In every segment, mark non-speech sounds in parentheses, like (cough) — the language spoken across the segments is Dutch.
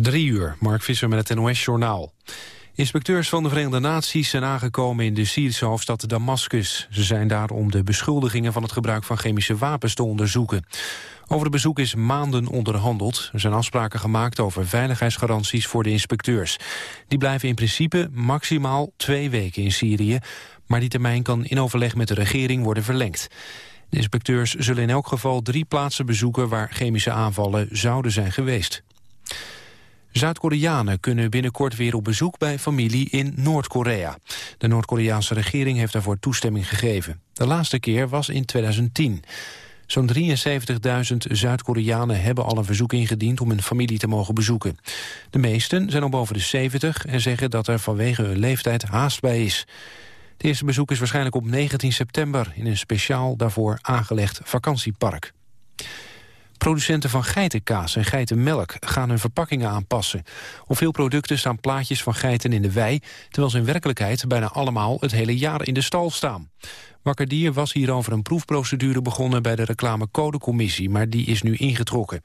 Drie uur, Mark Visser met het NOS-journaal. Inspecteurs van de Verenigde Naties zijn aangekomen in de Syrische hoofdstad Damascus. Ze zijn daar om de beschuldigingen van het gebruik van chemische wapens te onderzoeken. Over het bezoek is maanden onderhandeld. Er zijn afspraken gemaakt over veiligheidsgaranties voor de inspecteurs. Die blijven in principe maximaal twee weken in Syrië. Maar die termijn kan in overleg met de regering worden verlengd. De inspecteurs zullen in elk geval drie plaatsen bezoeken... waar chemische aanvallen zouden zijn geweest. Zuid-Koreanen kunnen binnenkort weer op bezoek bij familie in Noord-Korea. De Noord-Koreaanse regering heeft daarvoor toestemming gegeven. De laatste keer was in 2010. Zo'n 73.000 Zuid-Koreanen hebben al een verzoek ingediend om hun familie te mogen bezoeken. De meesten zijn al boven de 70 en zeggen dat er vanwege hun leeftijd haast bij is. Het eerste bezoek is waarschijnlijk op 19 september in een speciaal daarvoor aangelegd vakantiepark. Producenten van geitenkaas en geitenmelk gaan hun verpakkingen aanpassen. Op veel producten staan plaatjes van geiten in de wei... terwijl ze in werkelijkheid bijna allemaal het hele jaar in de stal staan. Wakker Dier was hierover een proefprocedure begonnen... bij de reclamecodecommissie, maar die is nu ingetrokken.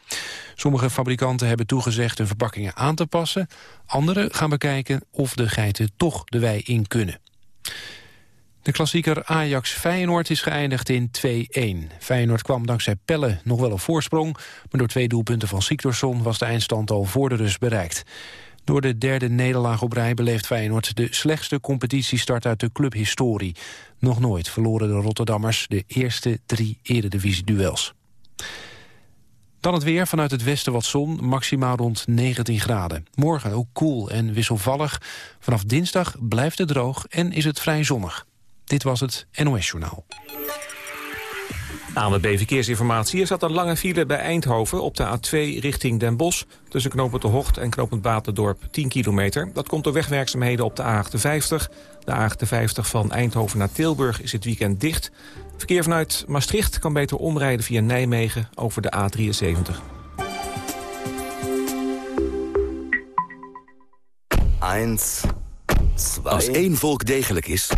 Sommige fabrikanten hebben toegezegd hun verpakkingen aan te passen. Anderen gaan bekijken of de geiten toch de wei in kunnen. De klassieker Ajax-Feyenoord is geëindigd in 2-1. Feyenoord kwam dankzij Pelle nog wel op voorsprong... maar door twee doelpunten van Siktorsson was de eindstand al voor de rust bereikt. Door de derde nederlaag op rij beleeft Feyenoord de slechtste competitiestart uit de clubhistorie. Nog nooit verloren de Rotterdammers de eerste drie eredivisie-duels. Dan het weer, vanuit het westen wat zon, maximaal rond 19 graden. Morgen ook koel en wisselvallig. Vanaf dinsdag blijft het droog en is het vrij zonnig. Dit was het NOS Journaal. ANWB Verkeersinformatie. Er zat een lange file bij Eindhoven op de A2 richting Den Bosch... tussen knooppunt De Hocht en knooppunt Batendorp 10 kilometer. Dat komt door wegwerkzaamheden op de A58. De A58 van Eindhoven naar Tilburg is het weekend dicht. Verkeer vanuit Maastricht kan beter omrijden via Nijmegen over de A73. 1, Als één volk degelijk is,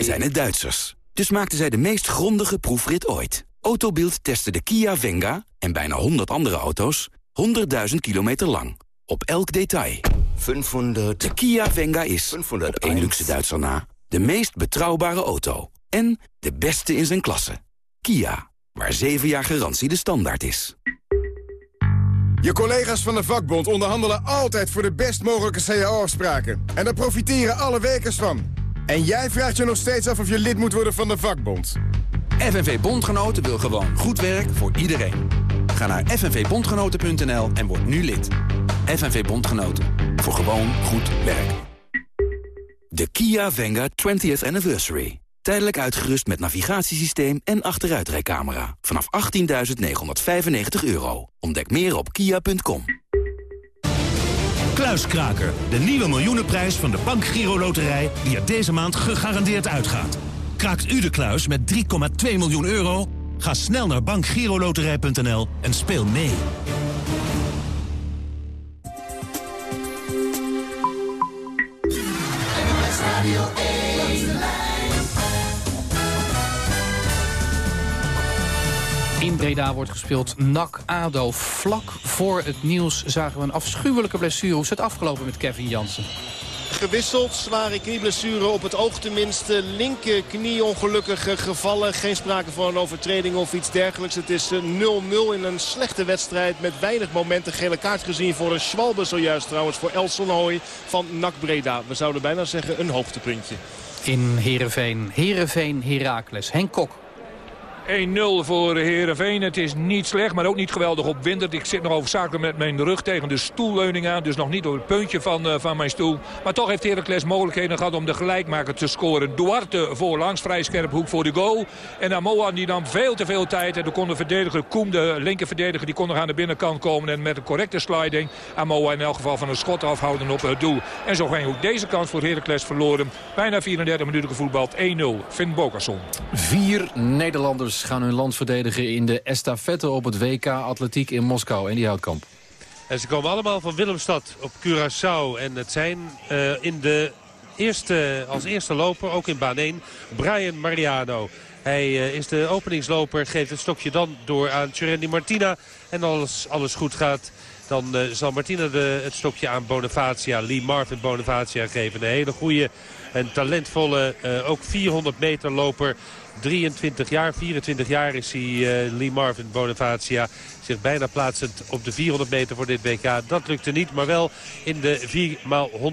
zijn het Duitsers. Dus maakten zij de meest grondige proefrit ooit. Autobild testte de Kia Venga en bijna 100 andere auto's 100.000 kilometer lang. Op elk detail. 500. De Kia Venga is, 500 op één luxe Duitser na, de meest betrouwbare auto. En de beste in zijn klasse. Kia, waar 7 jaar garantie de standaard is. Je collega's van de vakbond onderhandelen altijd voor de best mogelijke cao-afspraken. En daar profiteren alle werkers van. En jij vraagt je nog steeds af of je lid moet worden van de vakbond. FNV Bondgenoten wil gewoon goed werk voor iedereen. Ga naar fnvbondgenoten.nl en word nu lid. FNV Bondgenoten. Voor gewoon goed werk. De Kia Venga 20th Anniversary. Tijdelijk uitgerust met navigatiesysteem en achteruitrijcamera. Vanaf 18.995 euro. Ontdek meer op kia.com. Kluiskraker, de nieuwe miljoenenprijs van de Bank Giro Loterij... die er deze maand gegarandeerd uitgaat. Kraakt u de kluis met 3,2 miljoen euro? Ga snel naar bankgiroloterij.nl en speel mee. In Breda wordt gespeeld NAC-ADO. Vlak voor het nieuws zagen we een afschuwelijke blessure. Hoe is het afgelopen met Kevin Jansen? gewisseld. Zware knieblessure op het oog tenminste. Linker knie ongelukkig gevallen. Geen sprake van een overtreding of iets dergelijks. Het is 0-0 in een slechte wedstrijd met weinig momenten. Gele kaart gezien voor een Schwalbe zojuist trouwens voor Elson Hooy van NAC Breda. We zouden bijna zeggen een hoogtepuntje. In Heerenveen. Heerenveen Heracles. Henk Kok 1-0 voor Herenveen. Het is niet slecht, maar ook niet geweldig opwindend. Ik zit nog overzakelijk met mijn rug tegen de stoelleuning aan. Dus nog niet door het puntje van, uh, van mijn stoel. Maar toch heeft Heracles mogelijkheden gehad om de gelijkmaker te scoren. Duarte voorlangs, vrij scherp hoek voor de goal. En Amoa die nam veel te veel tijd. En de kon de verdediger, Koem, de linkerverdediger, die kon nog aan de binnenkant komen. En met een correcte sliding Amoa in elk geval van een schot afhouden op het doel. En zo ging ook deze kans voor Heracles verloren. Bijna 34 minuten gevoetbald. 1-0. Finn Bokerson. Vier Nederlanders gaan hun land verdedigen in de estafette op het WK Atletiek in Moskou. En die houtkamp. En ze komen allemaal van Willemstad op Curaçao. En het zijn uh, in de eerste, als eerste loper, ook in baan 1, Brian Mariano. Hij uh, is de openingsloper, geeft het stokje dan door aan Tjurendi Martina. En als alles goed gaat Dan zal Martina de, het stokje aan Bonifacia, Lee Marvin Bonifacia geven. Een hele goede en talentvolle, ook 400 meter loper 23 jaar, 24 jaar is hij, uh, Lee Marvin Bonifacia. Zich bijna plaatsend op de 400 meter voor dit WK. Dat lukte niet, maar wel in de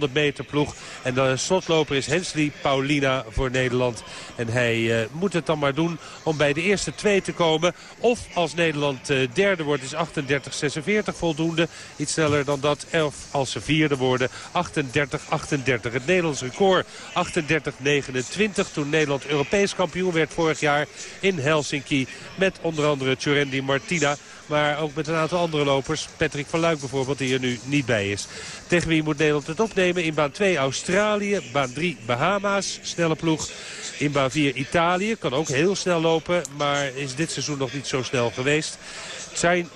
4x100 meter ploeg. En de slotloper is Hensley Paulina voor Nederland. En hij uh, moet het dan maar doen om bij de eerste twee te komen. Of als Nederland uh, derde wordt is 38-46 voldoende. Iets sneller dan dat. Of als ze vierde worden 38-38. Het Nederlands record 38-29 toen Nederland Europees kampioen werd vorig jaar in Helsinki. Met onder andere Tjurendi Martina. Maar ook met een aantal andere lopers. Patrick van Luik bijvoorbeeld, die er nu niet bij is. Tegen wie moet Nederland het opnemen? In baan 2 Australië, baan 3 Bahama's, snelle ploeg. In baan 4 Italië, kan ook heel snel lopen, maar is dit seizoen nog niet zo snel geweest.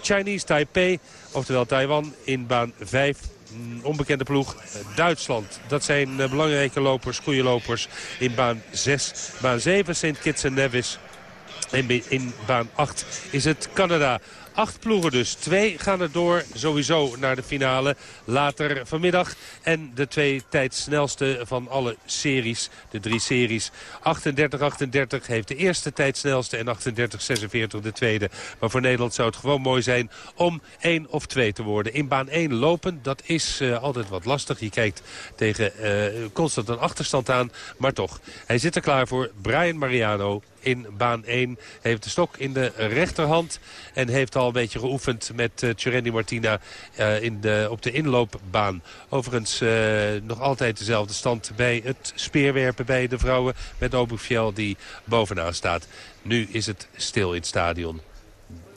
Chinese Taipei, oftewel Taiwan, in baan 5 mm, onbekende ploeg Duitsland. Dat zijn eh, belangrijke lopers, goede lopers in baan 6. Baan 7 St. Kitts en Nevis. En in baan 8 is het Canada. Acht ploegen dus. Twee gaan er door sowieso naar de finale later vanmiddag. En de twee tijdsnelste van alle series, de drie series. 38-38 heeft de eerste tijdsnelste en 38-46 de tweede. Maar voor Nederland zou het gewoon mooi zijn om één of twee te worden. In baan 1 lopen, dat is uh, altijd wat lastig. Je kijkt tegen uh, constant een achterstand aan. Maar toch, hij zit er klaar voor. Brian Mariano in baan 1. Heeft de stok in de rechterhand. En heeft al een beetje geoefend met uh, Martina uh, in de, op de inloopbaan. Overigens uh, nog altijd dezelfde stand bij het speerwerpen bij de vrouwen. Met Obufiel die bovenaan staat. Nu is het stil in het stadion.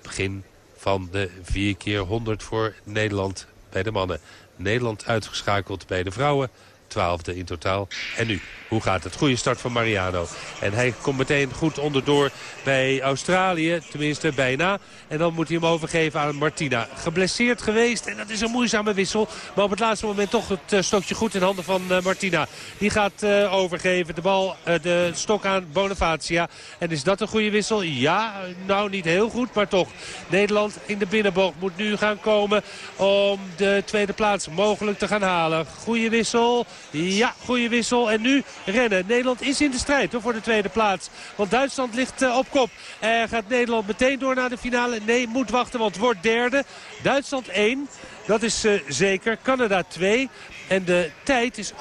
Begin van de 4 keer 100 voor Nederland bij de mannen. Nederland uitgeschakeld bij de vrouwen. Twaalfde in totaal. En nu hoe gaat het? Goede start van Mariano. En hij komt meteen goed onderdoor bij Australië. Tenminste, bijna. En dan moet hij hem overgeven aan Martina. Geblesseerd geweest. En dat is een moeizame wissel. Maar op het laatste moment toch het uh, stokje goed in handen van uh, Martina. Die gaat uh, overgeven. De bal, de stok aan Bonifacia. En is dat een goede wissel? Ja, nou niet heel goed. Maar toch. Nederland in de binnenbocht moet nu gaan komen om de tweede plaats mogelijk te gaan halen. Goede wissel. Ja, goede wissel. En nu rennen. Nederland is in de strijd hoor, voor de tweede plaats. Want Duitsland ligt uh, op kop. Er gaat Nederland meteen door naar de finale? Nee, moet wachten, want wordt derde. Duitsland 1. Dat is uh, zeker. Canada 2. En de tijd is 38-12.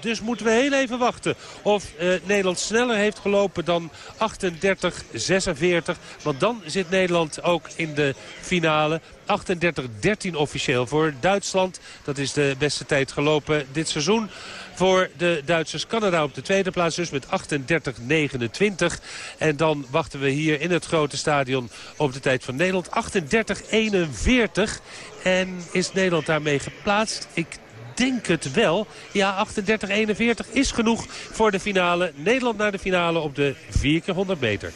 Dus moeten we heel even wachten of uh, Nederland sneller heeft gelopen dan 38-46. Want dan zit Nederland ook in de finale. 38-13 officieel voor Duitsland. Dat is de beste tijd gelopen dit seizoen voor de Duitsers. Canada op de tweede plaats dus met 38-29. En dan wachten we hier in het grote stadion op de tijd van Nederland. 38-41. En is Nederland daarmee geplaatst? Ik denk het wel. Ja, 38-41 is genoeg voor de finale. Nederland naar de finale op de 4 keer 100 meter.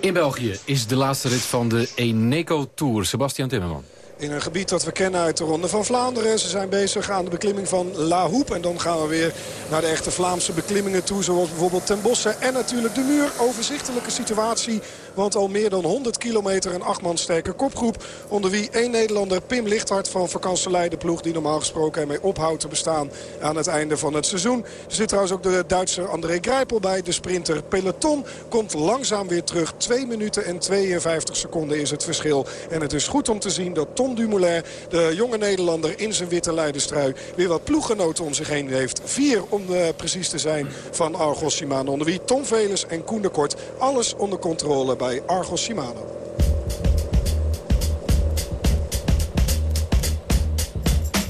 In België is de laatste rit van de Eneco Tour. Sebastian Timmerman in een gebied dat we kennen uit de Ronde van Vlaanderen. Ze zijn bezig aan de beklimming van La Hoep. En dan gaan we weer naar de echte Vlaamse beklimmingen toe. Zoals bijvoorbeeld Ten Bosse en natuurlijk de muur. Overzichtelijke situatie. Want al meer dan 100 kilometer een achtman sterke kopgroep. Onder wie één Nederlander Pim Lichthart van Vakanselei. De ploeg die normaal gesproken ermee ophoudt te bestaan aan het einde van het seizoen. Er zit trouwens ook de Duitser André Grijpel bij. De sprinter Peloton komt langzaam weer terug. 2 minuten en 52 seconden is het verschil. En het is goed om te zien dat Tom Dumoulin, de jonge Nederlander in zijn witte leidenstrui... weer wat ploeggenoten om zich heen heeft. Vier om uh, precies te zijn van Argos Shimano. Onder wie Tom Velers en Koen de Kort. Alles onder controle bij Argos Shimano.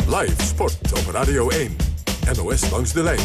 Live sport op Radio 1. NOS langs de lijn.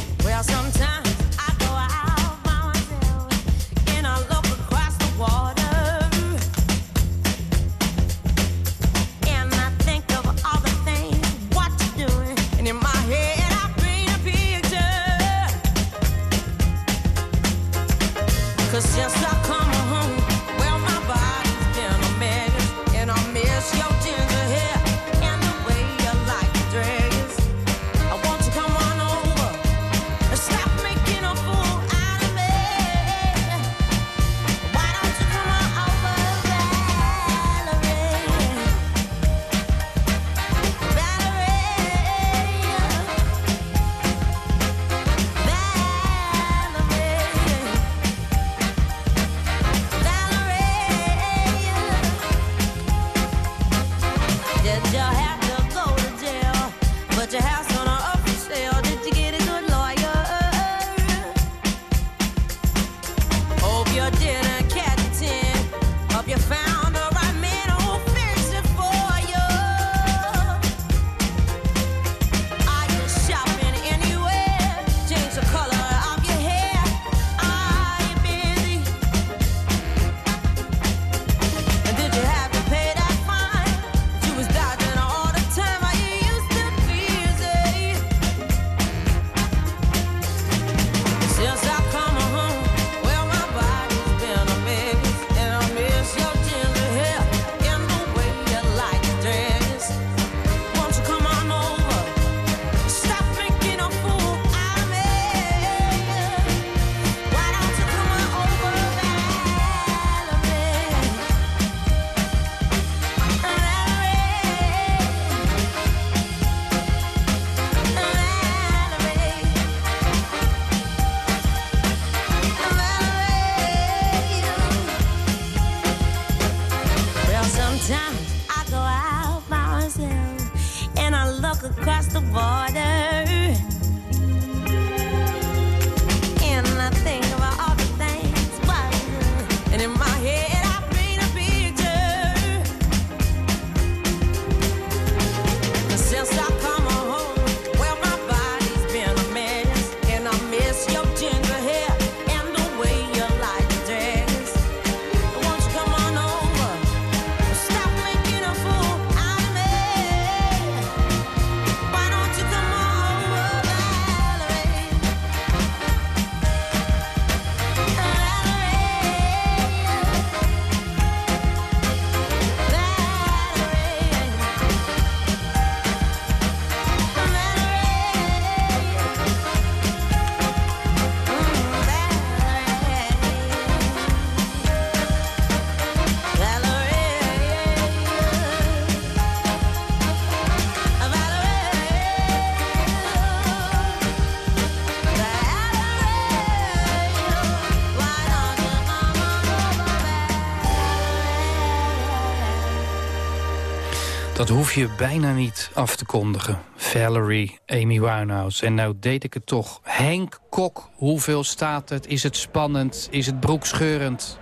Hoef je bijna niet af te kondigen. Valerie, Amy Winehouse. En nou deed ik het toch. Henk Kok, hoeveel staat het? Is het spannend? Is het broekscheurend?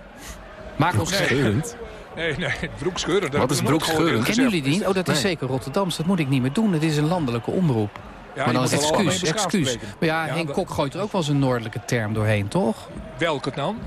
Maak ons scheurend. Nee, nee, broekscheurend. Wat is broekscheurend? Kennen jullie die? Oh, dat is zeker Rotterdams. Dat moet ik niet meer doen. Het is een landelijke omroep. Ja, maar dan is excuus, excuus. excuus. Maar ja, ja Henk Kok gooit er ook wel eens een noordelijke term doorheen, toch? Welke dan?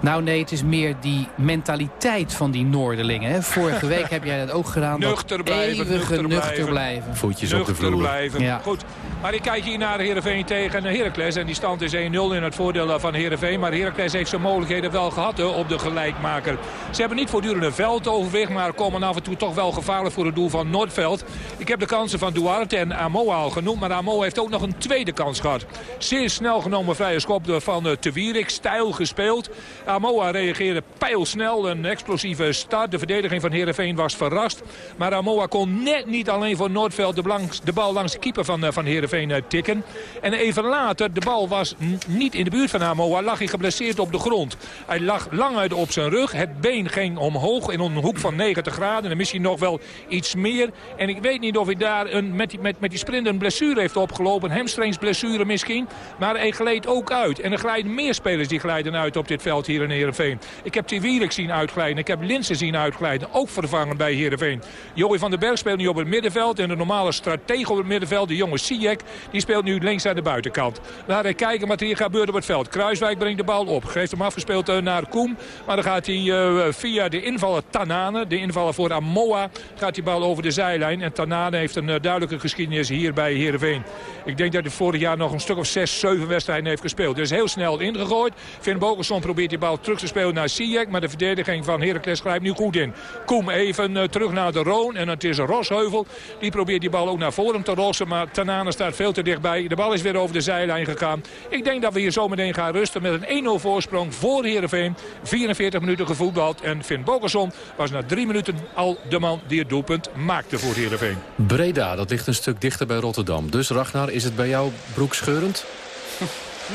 Nou nee, het is meer die mentaliteit van die Noorderlingen. Hè. Vorige week (laughs) heb jij dat ook gedaan. Nuchter blijven, nuchter, nuchter blijven. Voetjes op de vloer. blijven. Ja. Goed. Maar ik kijk hier naar Heerenveen tegen Heracles. En die stand is 1-0 in het voordeel van Heerenveen. Maar Heracles heeft zijn mogelijkheden wel gehad op de gelijkmaker. Ze hebben niet voortdurend een veldoverwicht. Maar komen af en toe toch wel gevaarlijk voor het doel van Noordveld. Ik heb de kansen van Duarte en Amoa al genoemd. Maar Amoa heeft ook nog een tweede kans gehad. Zeer snel genomen vrije schop van uh, Te Wierik. Stijl gespeeld. Amoa reageerde pijlsnel. Een explosieve start. De verdediging van Heerenveen was verrast. Maar Amoa kon net niet alleen voor Noordveld de, bal langs de keeper van, uh, van Heerenveen uh, tikken. En even later, de bal was niet in de buurt van Amoa. Lag hij geblesseerd op de grond. Hij lag lang uit op zijn rug. Het been ging omhoog in een hoek van 90 graden. En misschien nog wel iets meer. En ik weet niet of hij daar een, met, die, met, die sprint een blessure heeft opgelopen. Een hamstringsblessure misschien. Maar hij gleed ook uit. En er glijden meer spelers die glijden uit op dit veld hier in Heerenveen. Ik heb T. zien uitglijden. Ik heb Linsen zien uitglijden. Ook vervangen bij Heerenveen. Joey van den Berg speelt nu op het middenveld. En de normale stratege op het middenveld, de jonge Sijek, die speelt nu links aan de buitenkant. Laten we kijken wat hier gebeurt op het veld. Kruiswijk brengt de bal op. Geeft hem afgespeeld eh, naar Koem. Maar dan gaat hij uh, via de invaller Tanane, de invaller voor Amoa, gaat die bal over de zijlijn. En Tanane heeft een uh, duidelijke geschiedenis hier bij Heerenveen. Ik denk dat hij vorig jaar nog een stuk of 6, 7 wedstrijden heeft gespeeld. Dus heel snel ingegooid. Finn Bogerson probeert die bal terug te spelen naar Sijek. Maar de verdediging van Heracles grijpt nu goed in. Koem even terug naar de Roon. En het is Rosheuvel. Die probeert die bal ook naar voren te rossen. Maar Tanane staat veel te dichtbij. De bal is weer over de zijlijn gegaan. Ik denk dat we hier zo meteen gaan rusten met een 1-0 voorsprong voor Heerenveen. 44 minuten gevoetbald. En Finn Bogerson was na drie minuten al de man die het doelpunt maakte voor Heerenveen. Breda, dat ligt een stuk dichter bij Rotterdam. Dus Ragnar, is het bij jou broekscheurend?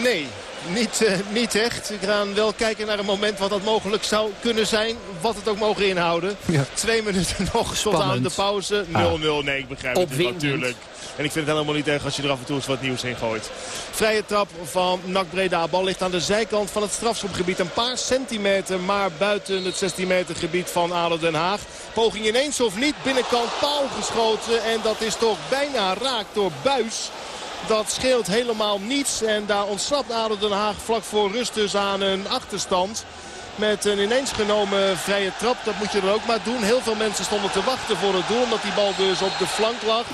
Nee, niet, uh, niet echt. We gaan wel kijken naar een moment wat dat mogelijk zou kunnen zijn. Wat het ook mogen inhouden. Ja. Twee minuten (laughs) nog tot aan de pauze. 0-0. Ah. Nee, ik begrijp het natuurlijk. En ik vind het helemaal niet erg als je er af en toe eens wat nieuws in gooit. Vrije trap van NAC Breda. Bal ligt aan de zijkant van het strafschopgebied. Een paar centimeter maar buiten het 16 meter gebied van ADO Den Haag. Poging ineens of niet. Binnenkant paal geschoten. En dat is toch bijna raak door Buis. Dat scheelt helemaal niets. En daar ontsnapt ADO Den Haag vlak voor rust dus aan een achterstand. Met een ineens genomen vrije trap. Dat moet je dan ook maar doen. Heel veel mensen stonden te wachten voor het doel. Omdat die bal dus op de flank lag.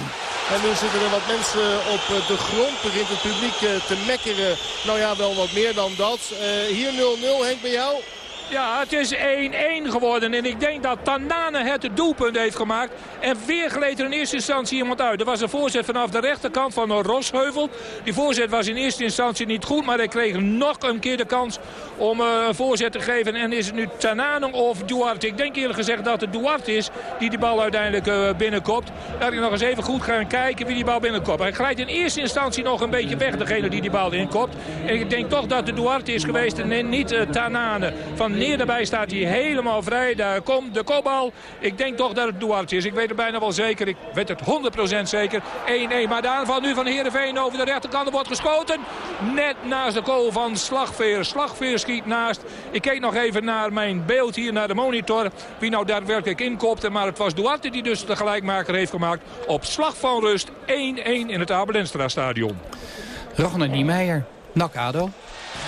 En nu zitten er wat mensen op de grond. Begint het publiek eh, te mekkeren. Nou ja, wel wat meer dan dat. Uh, hier 0-0. Henk bij jou. Ja, het is 1-1 geworden. En ik denk dat Tanane het doelpunt heeft gemaakt. En weer gleed er in eerste instantie iemand uit. Er was een voorzet vanaf de rechterkant van Rosheuvel. Die voorzet was in eerste instantie niet goed. Maar hij kreeg nog een keer de kans om uh, een voorzet te geven. En is het nu Tanane of Duarte? Ik denk eerlijk gezegd dat het Duarte is die die bal uiteindelijk uh, binnenkopt. Laat ik nog eens even goed gaan kijken wie die bal binnenkopt. Hij glijdt in eerste instantie nog een beetje weg, degene die die bal inkopt. En ik denk toch dat het Duarte is geweest en niet uh, Tanane van Neer daarbij staat hij helemaal vrij. Daar komt de kopbal. Ik denk toch dat het Duarte is. Ik weet het bijna wel zeker. Ik weet het 100% zeker. 1-1. Maar de aanval nu van Heerenveen over de rechterkant. Er wordt geschoten. Net naast de goal van Slagveer. Slagveer schiet naast. Ik keek nog even naar mijn beeld hier, naar de monitor. Wie nou daadwerkelijk inkopte. Maar het was Duarte die dus de gelijkmaker heeft gemaakt. Op slag van rust 1-1 in het Abelenstra stadion. Ragnar Niemeyer. Nakado.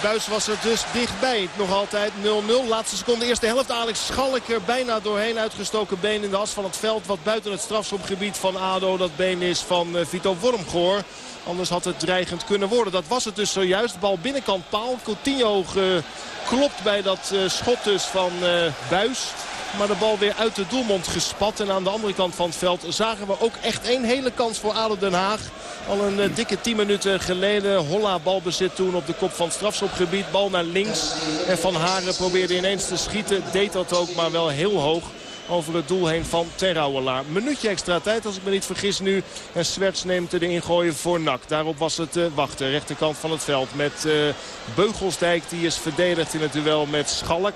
Buis was er dus dichtbij. Nog altijd 0-0. Laatste seconde, eerste helft. Alex Schalk er bijna doorheen. Uitgestoken been in de as van het veld. Wat buiten het strafschopgebied van ADO. Dat been is van uh, Vito Wormgoor. Anders had het dreigend kunnen worden. Dat was het dus zojuist. Bal binnenkant paal. Coutinho geklopt bij dat uh, schot dus van uh, Buis. Maar de bal weer uit de doelmond gespat. En aan de andere kant van het veld zagen we ook echt één hele kans voor ADO Den Haag. Al een uh, dikke 10 minuten geleden. Holla balbezit toen op de kop van strafschopgebied. Bal naar links. En Van Haren probeerde ineens te schieten. Deed dat ook, maar wel heel hoog over het doel heen van Terrouwelaar. Minuutje extra tijd als ik me niet vergis nu. En Swerts neemt de ingooien voor Nak. Daarop was het uh, wachten. Rechterkant van het veld met uh, Beugelsdijk. Die is verdedigd in het duel met Schalk.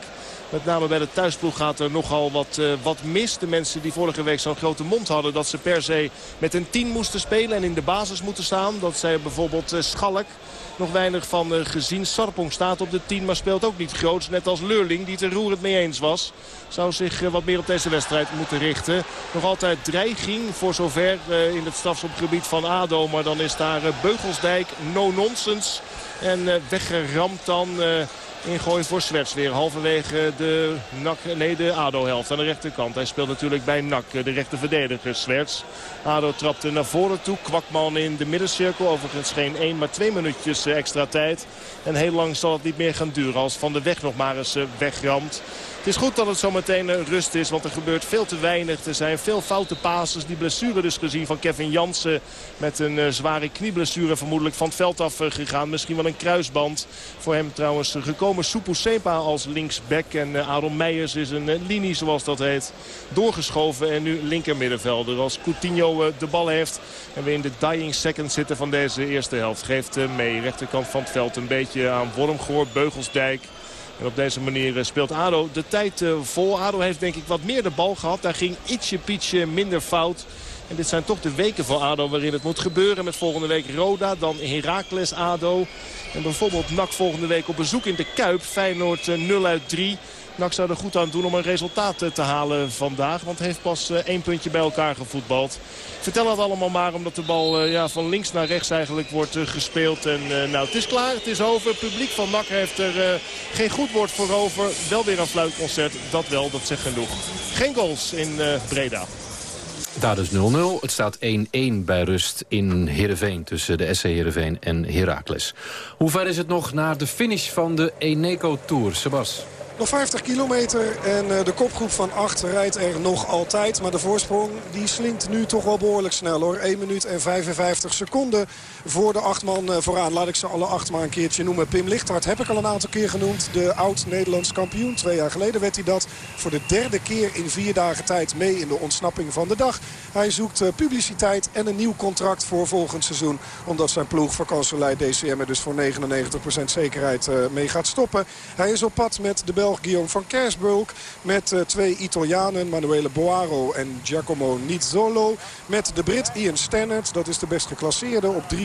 Met name bij de thuisploeg gaat er nogal wat, uh, wat mis. De mensen die vorige week zo'n grote mond hadden... dat ze per se met een 10 moesten spelen en in de basis moeten staan. Dat zei bijvoorbeeld uh, Schalk nog weinig van uh, gezien. Sarpong staat op de 10, maar speelt ook niet groots. Net als Leurling, die het er roerend mee eens was. Zou zich wat meer op deze wedstrijd moeten richten. Nog altijd dreiging voor zover in het strafschopgebied van ADO. Maar dan is daar Beugelsdijk, no nonsense. En weggeramd dan... Ingooi voor Swerts weer halverwege de, NAC, nee, de ADO-helft aan de rechterkant. Hij speelt natuurlijk bij NAC, de rechter verdediger Swerts. ADO trapte naar voren toe. Kwakman in de middencirkel. Overigens geen één, maar twee minuutjes extra tijd. En heel lang zal het niet meer gaan duren als Van de Weg nog maar eens wegramt. Het is goed dat het zometeen rust is, want er gebeurt veel te weinig. Er zijn veel foute passes. Die blessure dus gezien van Kevin Jansen met een uh, zware knieblessure vermoedelijk van het veld af uh, gegaan. Misschien wel een kruisband. Voor hem trouwens gekomen Supu Sepa als linksback. En Aaron Meijers is een linie zoals dat heet. Doorgeschoven en nu linkermiddenvelder. Als Coutinho de bal heeft en we in de dying second zitten van deze eerste helft. Geeft mee rechterkant van het veld een beetje aan Wormgoor, Beugelsdijk. En op deze manier eh, speelt ADO de tijd eh, vol. ADO heeft denk ik wat meer de bal gehad. Daar ging ietsje pietje minder fout. En dit zijn toch de weken voor ADO waarin het moet gebeuren. Met volgende week Roda, dan Heracles ADO. En bijvoorbeeld NAC volgende week op bezoek in de Kuip. Feyenoord 0 eh, uit 3. NAC zou er goed aan doen om een resultaat te halen vandaag. Want heeft pas één puntje bij elkaar gevoetbald. vertel dat allemaal maar omdat de bal ja, van links naar rechts eigenlijk wordt gespeeld. En nou, het is klaar, het is over. Het publiek van NAC heeft er geen goed woord voor over. Wel weer een fluitconcert, dat wel, dat zegt genoeg. Geen goals in Breda. Daar dus 0-0. Het staat 1-1 bij rust in Heerenveen tussen de SC Heerenveen en Heracles. Hoe ver is het nog naar de finish van de Eneco Tour, Sebas? Nog 50 kilometer en de kopgroep van 8 rijdt er nog altijd. Maar de voorsprong die slinkt nu toch wel behoorlijk snel hoor. 1 minuut en 55 seconden voor de acht man vooraan. Laat ik ze alle acht maar een keertje noemen. Pim Lichthart heb ik al een aantal keer genoemd. De oud-Nederlands kampioen. Twee jaar geleden werd hij dat. Voor de derde keer in vier dagen tijd mee in de ontsnapping van de dag. Hij zoekt publiciteit en een nieuw contract voor volgend seizoen. Omdat zijn ploeg vakantieleid DCM er dus voor 99% zekerheid mee gaat stoppen. Hij is op pad met de Belg Guillaume van Kersbulk. Met uh, twee Italianen, Manuele Boaro en Giacomo Nizzolo. Met de Brit Ian Stannard, dat is de best geclasseerde op 3.57.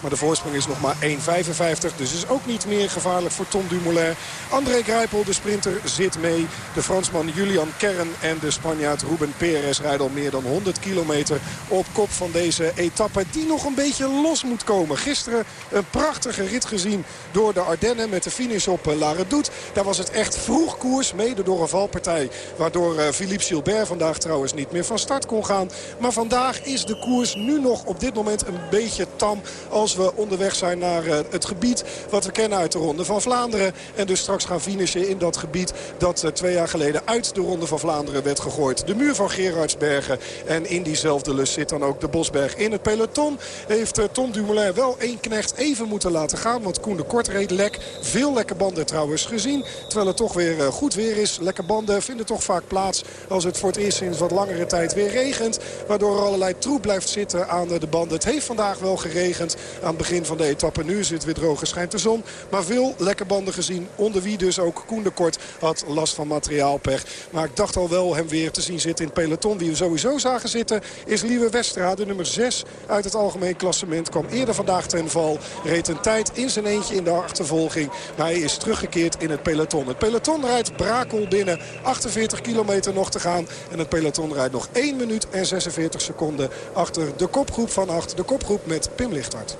Maar de voorsprong is nog maar 1.55. Dus is ook niet meer gevaarlijk voor Tom Dumoulin. André Grijpel, de sprinter, zit mee. De Fransman Julian Kern en de Spanjaard Ruben Perez rijden al meer dan 100 kilometer op kop van deze etappe. Die nog een beetje los moet komen. Gisteren een prachtige rit gezien door de Ardennen met de finish op eh, La Redoute. Daar was het echt vroeg koers, mede door een valpartij. Waardoor uh, Philippe Gilbert vandaag trouwens niet meer van start kon gaan. Maar vandaag is de koers nu nog op dit moment een beetje tam. Als we onderweg zijn naar uh, het gebied wat we kennen uit de Ronde van Vlaanderen. En dus straks gaan finishen in dat gebied dat uh, twee jaar geleden uit de Ronde van Vlaanderen werd gegooid. De muur van Gerardsbergen. En in diezelfde lus zit dan ook de Bosberg. In het peloton heeft Tom Dumoulin wel één knecht even moeten laten gaan. Want Koen de Kort reed lek. Veel lekke banden trouwens gezien. Terwijl het toch weer goed weer is. Lekke banden vinden toch vaak plaats als het voor het eerst sinds wat langere tijd weer regent. Waardoor er allerlei troep blijft zitten aan de banden. Het heeft vandaag wel geregend aan het begin van de etappe. Nu is het weer droog en schijnt de zon. Maar veel lekke banden gezien. Onder wie dus ook Koen de Kort had last van materiaalpech. Maar ik dacht al wel hem weer te zien zitten in het peloton. Wie we sowieso zagen zitten is Liewe Westra. De nummer 6 uit het algemeen klassement. Kwam eerder vandaag ten val. Reed een tijd in zijn eentje in de achtervolging. Hij is teruggekeerd in het peloton. Het peloton rijdt Brakel binnen. 48 kilometer nog te gaan. En het peloton rijdt nog 1 minuut en 46 seconden achter de kopgroep van 8. De kopgroep met Pim Lichthart.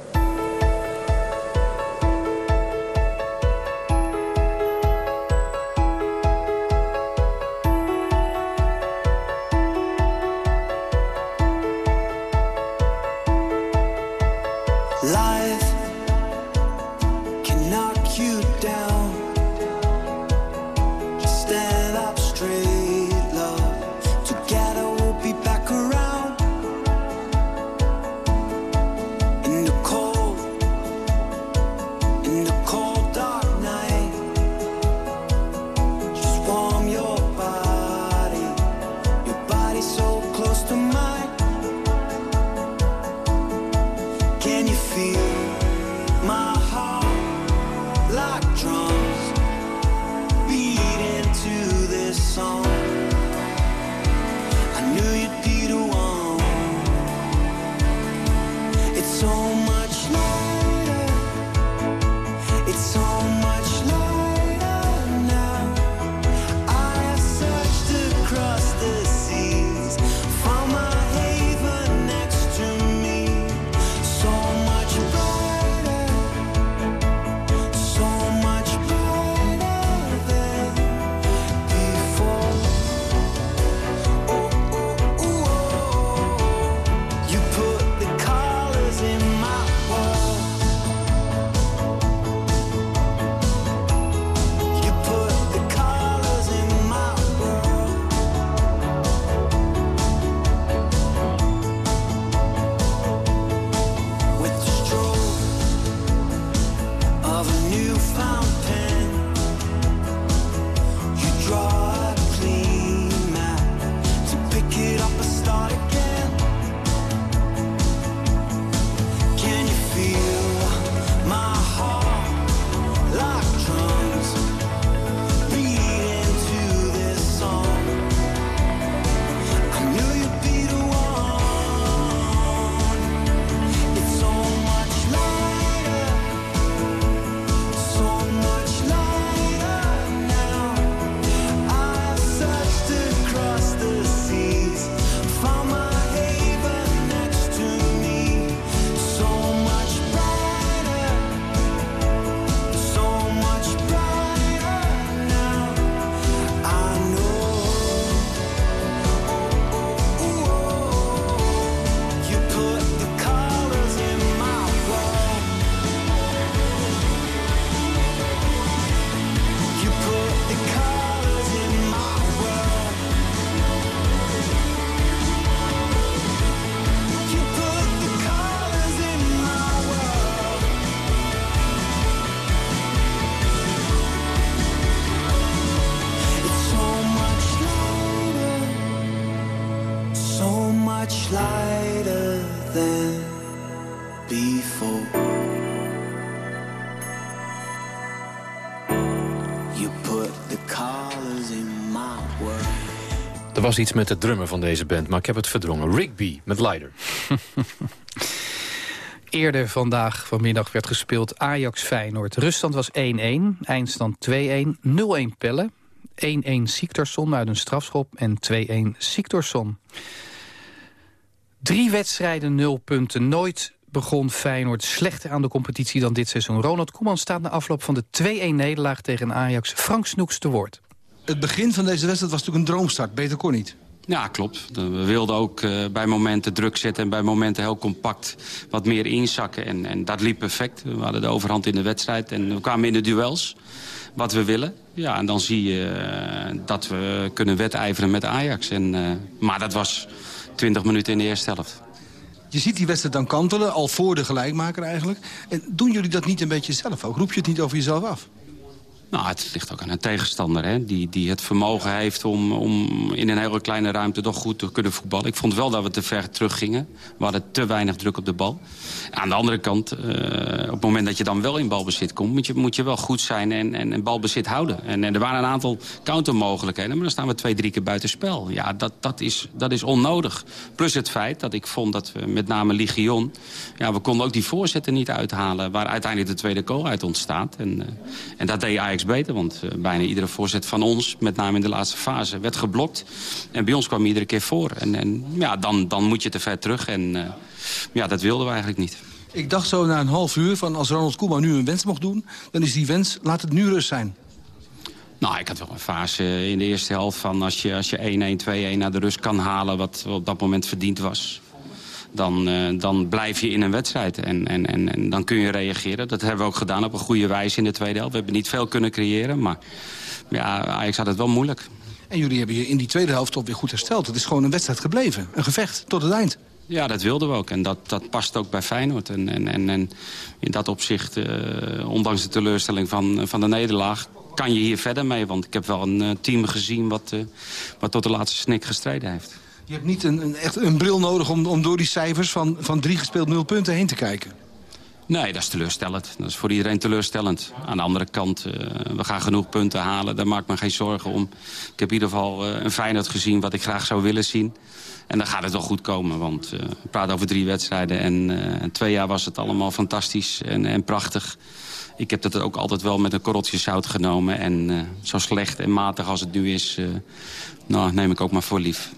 Er was iets met de drummer van deze band, maar ik heb het verdrongen. Rigby met Leider. (laughs) Eerder vandaag vanmiddag werd gespeeld Ajax-Feyenoord. Ruststand was 1-1, eindstand 2-1, 0-1 Pelle. 1-1 Siktorsson uit een strafschop en 2-1 Siktorsson. Drie wedstrijden, nul punten. Nooit begon Feyenoord slechter aan de competitie dan dit seizoen. Ronald Koeman staat na afloop van de 2-1-nederlaag tegen Ajax Frank Snoeks te woord. Het begin van deze wedstrijd was natuurlijk een droomstart. Beter kon niet. Ja, klopt. We wilden ook uh, bij momenten druk zetten... en bij momenten heel compact wat meer inzakken. En, en dat liep perfect. We hadden de overhand in de wedstrijd en we kwamen in de duels. Wat we willen. Ja, en dan zie je uh, dat we kunnen wedijveren met Ajax. En, uh, maar dat was 20 minuten in de eerste helft. Je ziet die wedstrijd dan kantelen, al voor de gelijkmaker eigenlijk. En doen jullie dat niet een beetje zelf ook? Roep je het niet over jezelf af? Nou, het ligt ook aan een tegenstander hè, die, die het vermogen heeft om, om in een hele kleine ruimte toch goed te kunnen voetballen. Ik vond wel dat we te ver teruggingen. We hadden te weinig druk op de bal. Aan de andere kant, uh, op het moment dat je dan wel in balbezit komt... moet je, moet je wel goed zijn en, en, balbezit houden. En, er waren een aantal countermogelijkheden, maar dan staan we twee, drie keer buitenspel. Ja, dat, dat, is, dat is onnodig. Plus het feit dat ik vond dat we met name Ligion... Ja, we konden ook die voorzetten niet uithalen... waar uiteindelijk de tweede goal uit ontstaat. En, uh, en dat deed Beter. Want uh, bijna iedere voorzet van ons, met name in de laatste fase, werd geblokt. En bij ons kwam iedere keer voor. En, en ja, dan, dan moet je te ver terug. En uh, ja, dat wilden we eigenlijk niet. Ik dacht zo na een half uur van als Ronald Koeman nu een wens mocht doen... dan is die wens, laat het nu rust zijn. Nou, ik had wel een fase in de eerste helft van als je, als je 1-1, 2-1 naar de rust kan halen... wat op dat moment verdiend was dan, uh, dan blijf je in een wedstrijd. En, en, en, en, dan kun je reageren. Dat hebben we ook gedaan op een goede wijze in de tweede helft. We hebben niet veel kunnen creëren, maar ja, Ajax had het wel moeilijk. En jullie hebben je in die tweede helft toch weer goed hersteld. Het is gewoon een wedstrijd gebleven. Een gevecht tot het eind. Ja, dat wilden we ook. En dat, dat past ook bij Feyenoord. En, en, en, en in dat opzicht, uh, ondanks de teleurstelling van, van de nederlaag... kan je hier verder mee. Want ik heb wel een uh, team gezien wat, uh, wat tot de laatste snik gestreden heeft. Je hebt niet een, een, echt een bril nodig om, om door die cijfers van, van drie gespeeld nul punten heen te kijken. Nee, dat is teleurstellend. Dat is voor iedereen teleurstellend. Aan de andere kant, uh, we gaan genoeg punten halen. Daar maak ik me geen zorgen om. Ik heb in ieder geval uh, een Feyenoord gezien wat ik graag zou willen zien. En dan gaat het wel goed komen, want uh, we praten over drie wedstrijden. En twee jaar was het allemaal fantastisch en, en prachtig. Ik heb dat ook altijd wel met een korreltje zout genomen. En zo slecht en matig als het nu is, nou, neem ik ook maar voor lief.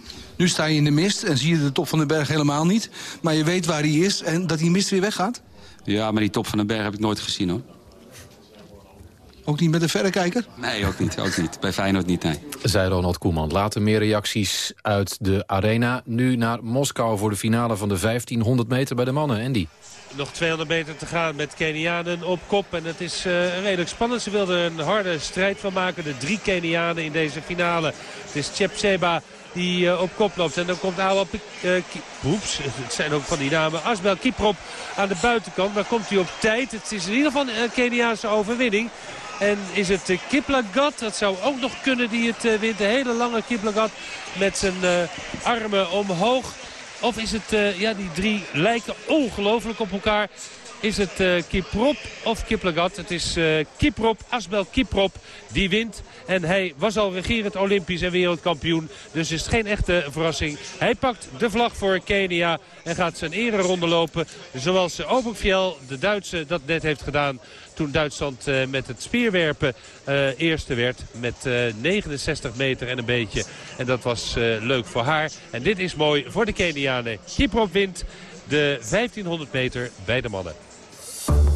Nu sta je in de mist en zie je de top van de berg helemaal niet. Maar je weet waar hij is en dat die mist weer weggaat? Ja, maar die top van de berg heb ik nooit gezien, hoor. Ook niet met een verrekijker? Nee, ook niet. Ook niet. Bij Feyenoord niet, nee. Zei Ronald Koeman. Later meer reacties uit de arena. Nu naar Moskou voor de finale van de 1500 meter bij de mannen. Andy. Nog 200 meter te gaan met Kenianen op kop. En het is uh, redelijk spannend. Ze wilden een harde strijd van maken. De drie Kenianen in deze finale. Het is Chepseba die uh, op kop loopt. En dan komt Awa uh, Oeps, (laughs) het zijn ook van die namen. Asbel Kiprop aan de buitenkant. Maar komt hij op tijd. Het is in ieder geval een Keniaanse overwinning. En is het Kiplagat, dat zou ook nog kunnen die het wint. De hele lange Kiplagat met zijn armen omhoog. Of is het, ja die drie lijken ongelooflijk op elkaar. Is het uh, Kiprop of Kiplagat? Het is uh, Kiprop, Asbel Kiprop, die wint. En hij was al regerend Olympisch en wereldkampioen. Dus is het geen echte verrassing. Hij pakt de vlag voor Kenia en gaat zijn ereronde lopen. Zoals Oberfjell, de Duitse, dat net heeft gedaan toen Duitsland uh, met het speerwerpen eerste werd. Met uh, 69 meter en een beetje. En dat was leuk voor haar. En dit is mooi voor de Kenianen. Kiprop wint de 1500 meter bij de mannen.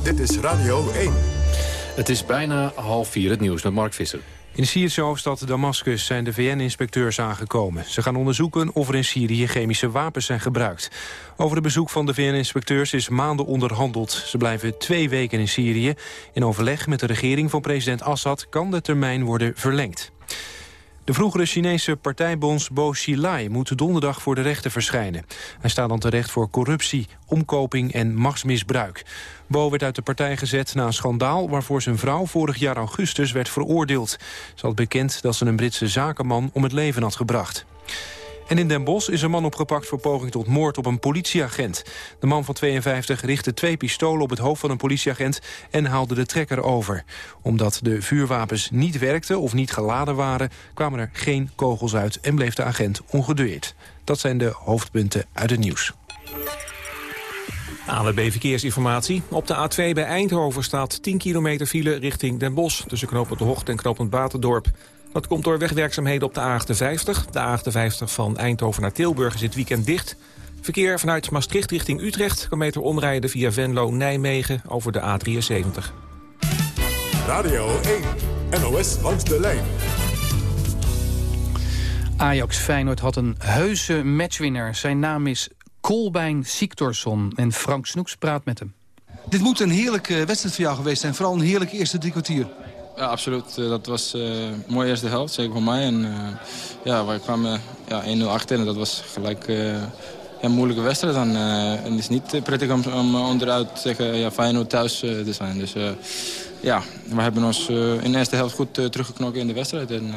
Dit is Radio 1. Het is bijna half vier het nieuws met Mark Visser. In de Syrische hoofdstad Damascus zijn de VN-inspecteurs aangekomen. Ze gaan onderzoeken of er in Syrië chemische wapens zijn gebruikt. Over het bezoek van de VN-inspecteurs is maanden onderhandeld. Ze blijven twee weken in Syrië. In overleg met de regering van president Assad kan de termijn worden verlengd. De vroegere Chinese partijbonds Bo Xilai moet donderdag voor de rechter verschijnen. Hij staat dan terecht voor corruptie, omkoping en machtsmisbruik. Bo werd uit de partij gezet na een schandaal waarvoor zijn vrouw vorig jaar augustus werd veroordeeld. Ze had bekend dat ze een Britse zakenman om het leven had gebracht. En in Den Bosch is een man opgepakt voor poging tot moord op een politieagent. De man van 52 richtte twee pistolen op het hoofd van een politieagent... en haalde de trekker over. Omdat de vuurwapens niet werkten of niet geladen waren... kwamen er geen kogels uit en bleef de agent ongedeerd. Dat zijn de hoofdpunten uit het nieuws. ANWB Verkeersinformatie. Op de A2 bij Eindhoven staat 10 kilometer file richting Den Bosch... tussen knooppunt De Hocht en knooppunt Baterdorp. Dat komt door wegwerkzaamheden op de A58. De A58 van Eindhoven naar Tilburg is dit weekend dicht. Verkeer vanuit Maastricht richting Utrecht... kan beter omrijden via Venlo, Nijmegen over de A73. Radio 1, NOS langs de lijn. Ajax Feyenoord had een heuse matchwinner. Zijn naam is Kolbein Siktorsson. En Frank Snoeks praat met hem. Dit moet een heerlijke wedstrijd voor jou geweest zijn. Vooral een heerlijke eerste drie kwartier. Ja, absoluut. Eh, Dat was eh, een mooie eerste helft, zeker voor mij. En, uh, ja, wij kwamen ja, 1-0 achter en dat was gelijk een moeilijke wedstrijd. En het is niet prettig om, om onderuit tegen ja, Feyenoord thuis te zijn. Dus ja, we hebben ons in de eerste helft goed teruggeknokken in de wedstrijd. En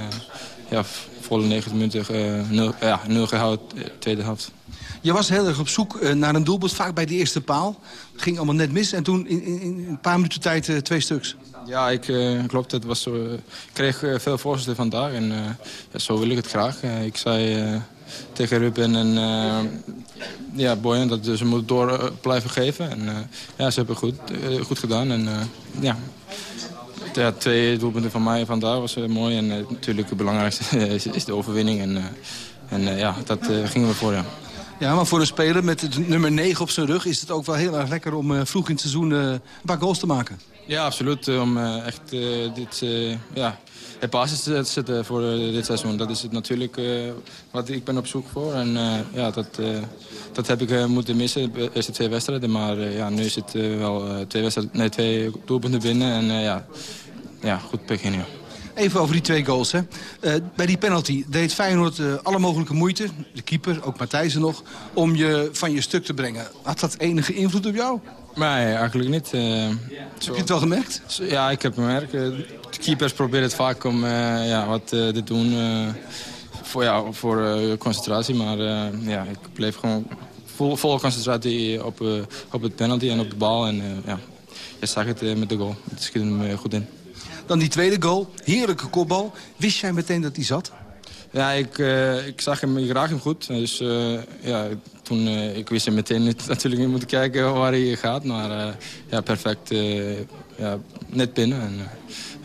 ja, volle 90 minuten 0 ja, gehouden, tweede helft. Je was heel erg op zoek naar een doelpunt, vaak bij de eerste paal. ging allemaal net mis en toen in, in, een paar minuten tijd twee stuks. Ja, ik, uh, klopt. Het was ik kreeg veel voorzetten vandaag en ja, zo wil ik het graag. ik zei tegen Ruben en ja, Boyan dat ze moeten door blijven geven. En ja, ze hebben goed, goed gedaan. En, ja, ja, twee doelpunten van mij vandaag was mooi. En natuurlijk het belangrijkste (laughs) is, is, de overwinning. En, en ja, dat gingen we voor, ja. Ja, maar voor een speler met het nummer 9 op zijn rug... is het ook wel heel erg lekker om vroeg in het seizoen een paar goals te maken. Ja, absoluut. Om uh, echt dit, ja, het basis te zetten voor dit seizoen. Dat is het natuurlijk wat ik ben op zoek voor. En ja, dat, dat heb ik moeten missen, de eerste twee wedstrijden. Maar ja, nu is het wel twee, wedstrijden, nee, twee doelpunten binnen. En ja, ja, goed beginnen. Even over die twee goals. Hè. Uh, bij die penalty deed Feyenoord uh, alle mogelijke moeite, de keeper, ook Matthijsen nog, om je van je stuk te brengen. Had dat enige invloed op jou? Nee, eigenlijk niet. Uh, heb je het wel gemerkt? Ja, ik heb gemerkt. De keepers proberen het vaak om ja, wat te doen voor, ja, voor concentratie. Maar ja, ik bleef gewoon vol, vol concentratie op, op het penalty en op de bal. En ja, je zag het met de goal. Het schiet hem goed in. Dan die tweede goal, heerlijke kopbal. Wist jij meteen dat hij zat? Ja, ik, uh, ik zag hem, ik raak hem goed. Dus uh, ja, toen, uh, ik wist hem meteen niet, (laughs) natuurlijk niet moeten kijken waar hij gaat. Maar ja, perfect, ja, net binnen. En,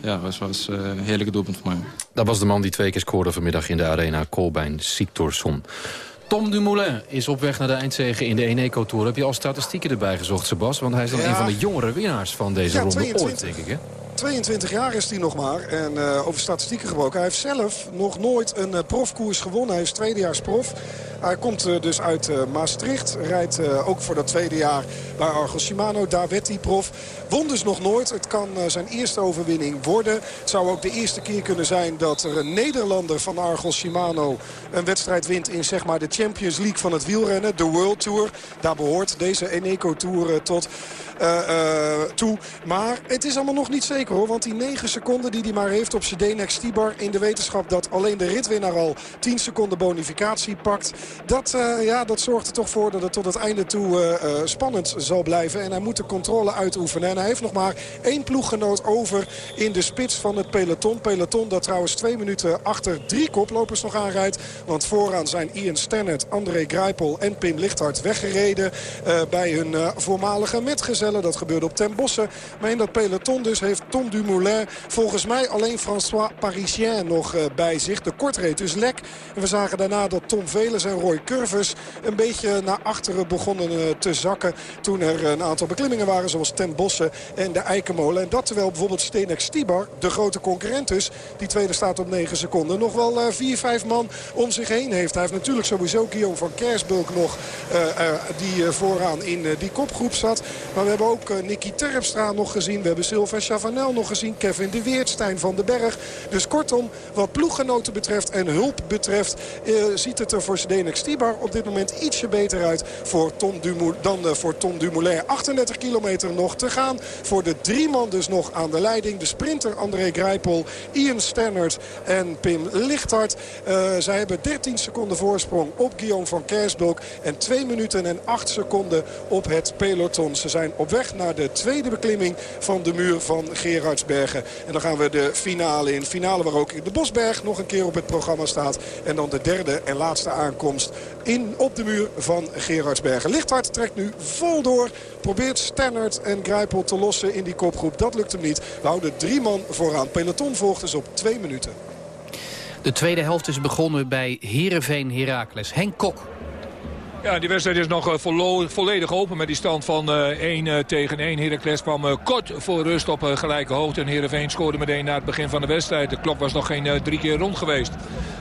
ja, was, was een heerlijke doelpunt voor mij. Dat was de man die twee keer scoorde vanmiddag in de arena, Kolbein Siktorsson. Tom Dumoulin is op weg naar de eindzege in de Eneco Tour. Heb je al statistieken erbij gezocht, Sebas? Want hij is dan ja. een van de jongere winnaars van deze ja, ronde 22. ooit, denk ik, hè? 22 jaar is hij nog maar. En uh, over statistieken gesproken. Hij heeft zelf nog nooit een uh, profkoers gewonnen. Hij is tweedejaars prof. Hij komt uh, dus uit Maastricht. Rijdt ook voor dat tweede jaar bij Argos Shimano. Daar werd hij prof. Won dus nog nooit. Het kan zijn eerste overwinning worden. Het zou ook de eerste keer kunnen zijn dat er een Nederlander van Argos Shimano... een wedstrijd wint in zeg maar, de Champions League van het wielrennen. De World Tour. Daar behoort deze Eneco Tour tot... Toe. Maar het is allemaal nog niet zeker Want die 9 seconden die hij maar heeft op Zdenek Stibar... in de wetenschap dat alleen de ritwinnaar al 10 seconden bonificatie pakt... dat, uh, ja, dat zorgt er toch voor dat het tot het einde toe spannend zal blijven. En hij moet de controle uitoefenen. En hij heeft nog maar één ploeggenoot over in de spits van het peloton. Peloton dat trouwens twee minuten achter drie koplopers nog aanrijdt. Want vooraan zijn Ian Stannard, André Grijpel en Pim Lichthart weggereden... bij hun voormalige metgezel. Dat gebeurde op Ten Bosse. Maar in dat peloton dus heeft Tom Dumoulin volgens mij alleen François Parisien nog uh, bij zich. De kortreed dus lek. En we zagen daarna dat Tom Velens en Roy Curvers een beetje naar achteren begonnen uh, te zakken. Toen er een aantal beklimmingen waren zoals Ten Bosse en de Eikenmolen. En dat terwijl bijvoorbeeld Stenek Stibar, de grote concurrent dus, die tweede staat op 9 seconden, nog wel 4-5 uh, man om zich heen heeft. Hij heeft natuurlijk sowieso Guillaume van Kersbulk nog die vooraan in die kopgroep zat. Maar we hebben ook Nicky Terpstra nog gezien. We hebben Sylvain Chavanel Nog gezien. Kevin de Weert, Stijn van den Berg. Dus kortom, wat ploeggenoten betreft en hulp betreft... Eh, ziet het er voor Zdenek Stibar op dit moment ietsje beter uit voor Tom dan uh, voor Tom Dumoulin. 38 kilometer nog te gaan. Voor de drie man dus nog aan de leiding. De sprinter André Grijpel, Ian Stannard en Pim Lichthart. Uh, zij hebben 13 seconden voorsprong op Guillaume van Kersbulk. En 2 minuten en 8 seconden op het peloton. Ze zijn op weg naar de tweede beklimming van de muur van Gerardsbergen. En dan gaan we de finale in. Finale waar ook de Bosberg nog een keer op het programma staat. En dan de derde en laatste aankomst in, op de muur van Gerardsbergen. Lichthart trekt nu vol door. Probeert Stannard en Grijpel te lossen in die kopgroep. Dat lukt hem niet. We houden drie man vooraan. Peloton volgt dus op twee minuten. De tweede helft is begonnen bij Heerenveen Heracles. Henk Kok ja, die wedstrijd is nog uh, volledig open met die stand van uh, 1 uh, tegen 1. Heracles kwam kort voor rust op gelijke hoogte. En Heerenveen scoorde meteen na het begin van de wedstrijd. De klok was nog geen drie keer rond geweest.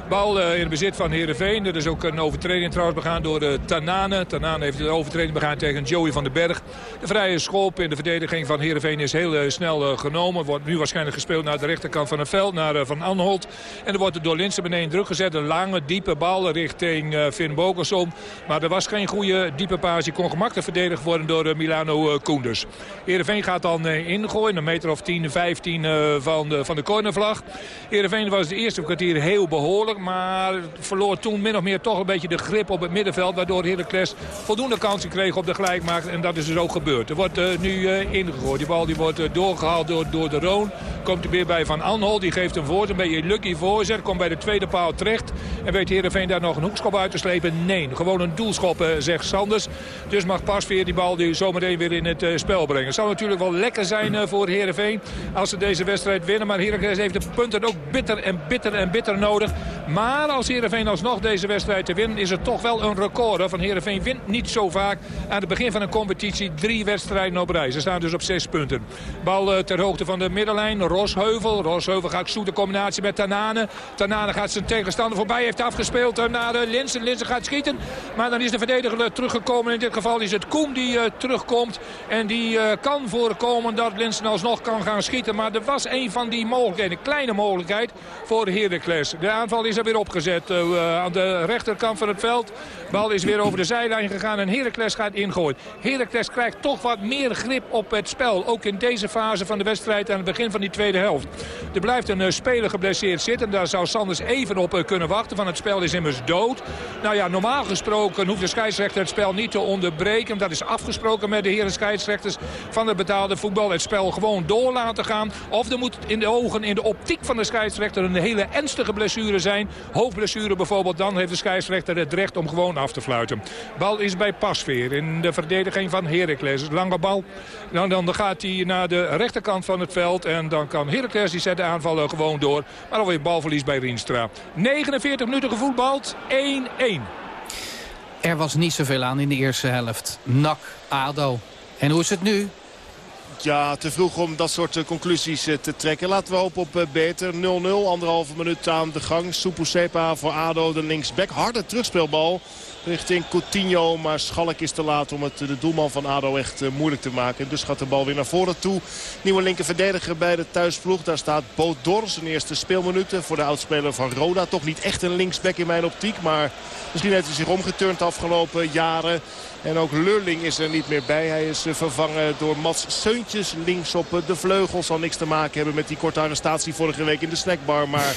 Bal in bezit van Heerenveen. Er is ook een overtreding trouwens begaan door Tanane. Tanane heeft de overtreding begaan tegen Joey van den Berg. De vrije schop in de verdediging van Heerenveen is heel snel genomen. Wordt nu waarschijnlijk gespeeld naar de rechterkant van het veld. Naar Van Anholt. En er wordt door Linsen beneden druk gezet. Een lange, diepe bal richting Finn Bokersom. Maar er was geen goede diepe paas. Die kon gemakkelijk verdedigd worden door eh, Milano eh, Koenders. Heerenveen gaat dan eh, ingooien. Een meter of 10, 15 van de, van de cornervlag. Heerenveen was de eerste kwartier heel behoorlijk. Maar verloor toen min of meer toch een beetje de grip op het middenveld. Waardoor Heracles voldoende kansen kreeg op de gelijkmaker. En dat is dus ook gebeurd. Er wordt nu ingegooid. Die bal die wordt doorgehaald door, door de Roon. Komt er weer bij Van Anhol. Die geeft hem voor. Een beetje lucky voorzet. Komt bij de tweede paal terecht. En weet Heerenveen daar nog een hoekschop uit te slepen? Nee. Gewoon een doelschop zegt Sanders. Dus mag Pasveer die bal die zometeen weer in het uh, spel brengen. Het zou natuurlijk wel lekker zijn uh, voor Heerenveen als ze deze wedstrijd winnen. Maar Heracles heeft de punten ook bitter en bitter en bitter nodig. Maar als Heerenveen alsnog deze wedstrijd te winnen is het toch wel een record. Van Heerenveen wint niet zo vaak aan het begin van een competitie drie wedstrijden op rij. Ze staan dus op zes punten. Bal uh, ter hoogte van de middenlijn. Rosheuvel. Rosheuvel gaat zoete combinatie met Tanane. Tanane gaat zijn tegenstander voorbij. Heeft afgespeeld naar Linsen. Linsen gaat schieten. Maar dan is de verdediger teruggekomen. In dit geval is het Koen die uh, terugkomt. En die uh, kan voorkomen dat Linsen alsnog kan gaan schieten. Maar er was een van die mogelijkheden. Een kleine mogelijkheid voor Heracles. De aanval is er weer opgezet aan de rechterkant van het veld. Bal is weer over de zijlijn gegaan en Heracles gaat ingooien. Heracles krijgt toch wat meer grip op het spel. Ook in deze fase van de wedstrijd aan het begin van die tweede helft. Er blijft een speler geblesseerd zitten. Daar zou Sanders even op kunnen wachten. Van het spel is immers dood. Nou ja, normaal gesproken hoeft de scheidsrechter het spel niet te onderbreken. Dat is afgesproken met de heren scheidsrechters van het betaalde voetbal. Het spel gewoon door laten gaan. Of er moet in de ogen, in de optiek van de scheidsrechter een hele ernstige blessure zijn. Hoofdblessure bijvoorbeeld. Dan heeft de scheidsrechter het recht om gewoon af te fluiten. Bal is bij Pasveer in de verdediging van Heracles. Lange bal. Dan, dan gaat hij naar de rechterkant van het veld. En dan kan Heracles die zet de aanvallen gewoon door. Maar alweer balverlies bij Rienstra. 49 minuten gevoetbald. 1-1. Er was niet zoveel aan in de eerste helft. Nak, ADO. En hoe is het nu? Ja, te vroeg om dat soort eh, conclusies eh, te trekken. Laten we hopen op eh, beter. 0-0, anderhalve minuut aan de gang. Soepo voor ADO, de linksback. Harde terugspeelbal richting Coutinho. Maar Schalk is te laat om het de doelman van ADO echt moeilijk te maken. Dus gaat de bal weer naar voren toe. Nieuwe linker verdediger bij de thuisploeg. Daar staat Bodor, zijn eerste speelminuten voor de oudspeler van Roda. Toch niet echt een linksback in mijn optiek. Maar misschien heeft hij zich omgeturnd de afgelopen jaren. En ook Lurling is er niet meer bij. Hij is vervangen door Mats Seuntjes links op de vleugel. Zal niks te maken hebben met die korte arrestatie vorige week in de snackbar. Maar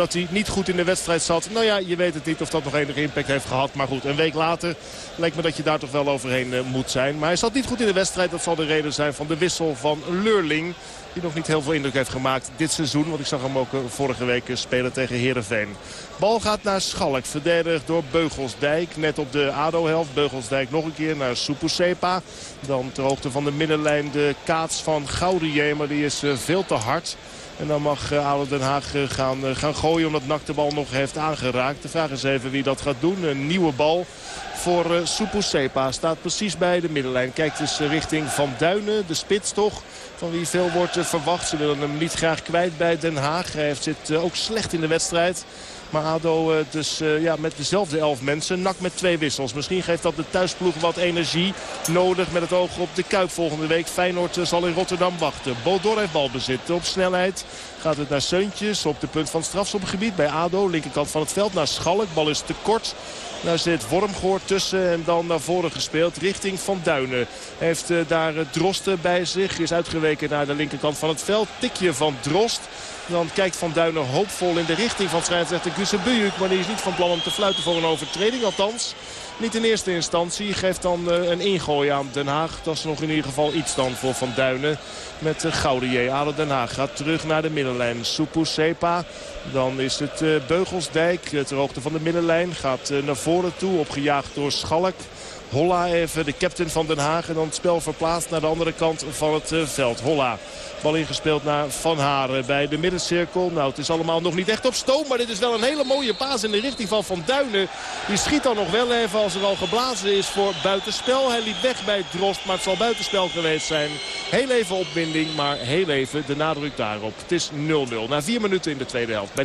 dat hij niet goed in de wedstrijd zat. Nou ja, je weet het niet of dat nog enige impact heeft gehad. Maar goed, een week later lijkt me dat je daar toch wel overheen moet zijn. Maar hij zat niet goed in de wedstrijd. Dat zal de reden zijn van de wissel van Lurling. Die nog niet heel veel indruk heeft gemaakt dit seizoen. Want ik zag hem ook vorige week spelen tegen Heerenveen. Bal gaat naar Schalk. Verdedigd door Beugelsdijk. Net op de ADO-helft. Beugelsdijk nog een keer naar Supusepa. Dan ter hoogte van de middenlijn de kaats van Gaudier. Maar die is veel te hard. En dan mag ADO Den Haag gaan, gaan gooien omdat Nak bal nog heeft aangeraakt. De vraag is even wie dat gaat doen. Een nieuwe bal voor Supusepa. Staat precies bij de middenlijn. Kijkt dus richting Van Duinen, de spits toch. Van wie veel wordt verwacht. Ze willen hem niet graag kwijt bij Den Haag. Hij zit ook slecht in de wedstrijd. Maar ADO eh, dus eh, ja, met dezelfde elf mensen. Nak met twee wissels. Misschien geeft dat de thuisploeg wat energie nodig met het oog op de Kuip volgende week. Feyenoord eh, zal in Rotterdam wachten. Bodor heeft balbezit op snelheid. Gaat het naar Seuntjes op de punt van strafschopgebied bij ADO. Linkerkant van het veld naar Schalk. Bal is te kort. Daar zit Wormgoor tussen en dan naar voren gespeeld richting Van Duinen. Heeft daar Drosten bij zich. Is uitgeweken naar de linkerkant van het veld. Tikje van Drost. Dan kijkt Van Duinen hoopvol in de richting van scheidsrechter Bujuk. Maar die is niet van plan om te fluiten voor een overtreding. Althans, niet in eerste instantie. Geeft dan eh, een ingooi aan Den Haag. Dat is nog in ieder geval iets dan voor Van Duinen. Met uh, Goudier. Ado Den Haag gaat terug naar de middenlijn. Supu Sepa. Dan is het uh, Beugelsdijk ter hoogte van de middenlijn. Gaat naar voren toe. Opgejaagd door Schalk. Holla even de captain van Den Haag. En dan het spel verplaatst naar de andere kant van het veld. Holla. Bal ingespeeld naar Van Haren bij de middencirkel. Nou, het is allemaal nog niet echt op stoom. Maar dit is wel een hele mooie paas in de richting van Van Duinen. Die schiet dan nog wel even als er al geblazen is voor buitenspel. Hij liep weg bij Drost, maar het zal buitenspel geweest zijn. Heel even opwinding, maar heel even de nadruk daarop. Het is 0-0 na vier minuten in de tweede helft bij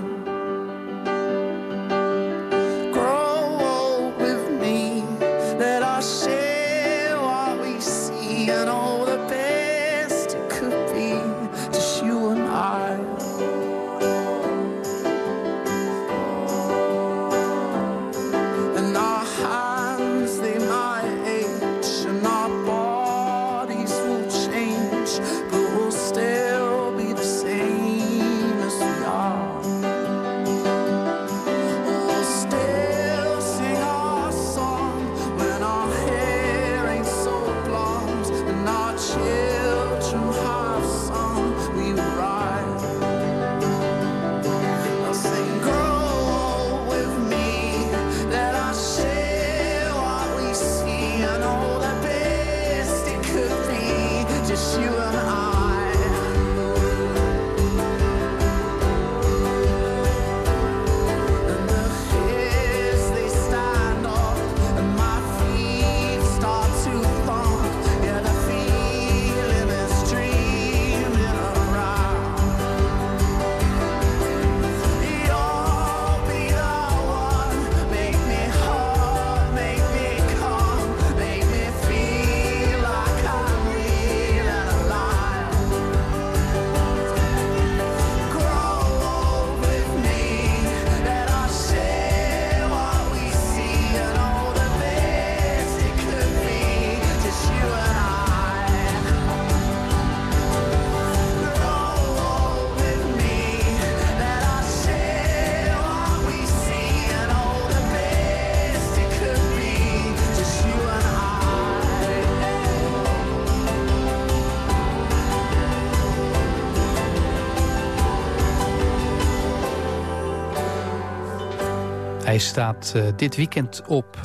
Hij staat uh, dit weekend op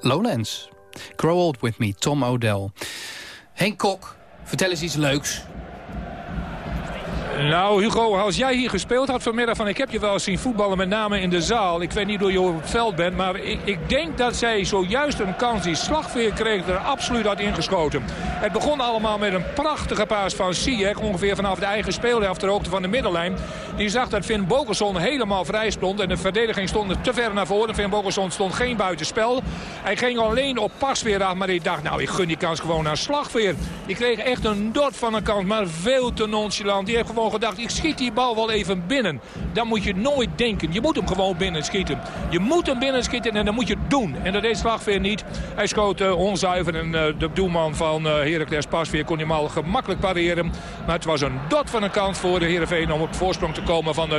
Lowlands. Grow Old With Me, Tom O'Dell. Henk Kok, vertel eens iets leuks. Nou, Hugo, als jij hier gespeeld had vanmiddag... van ik heb je wel zien voetballen, met name in de zaal. Ik weet niet hoe je op het veld bent... maar ik, ik denk dat zij zojuist een kans die slagveer kreeg... er absoluut had ingeschoten. Het begon allemaal met een prachtige paas van Ziyech... ongeveer vanaf de eigen speelhelft ter hoogte van de middenlijn. Die zag dat Finn Bogerson helemaal vrij stond... en de verdediging stond te ver naar voren. Finn Bogerson stond geen buitenspel. Hij ging alleen op pas weer af, maar ik dacht... nou, ik gun die kans gewoon aan slagveer. Die kreeg echt een dot van een kans, maar veel te nonchalant. Die heeft gewoon gedacht, ik schiet die bal wel even binnen. Dan moet je nooit denken. Je moet hem gewoon binnen schieten. Je moet hem binnen schieten en dan moet je het doen. En dat deed Slagveer niet. Hij schoot uh, onzuiver en uh, de doelman van uh, Heracles Pasveer kon hem al gemakkelijk pareren. Maar het was een dot van een kans voor de Heerenveen om op voorsprong te komen van 2-1.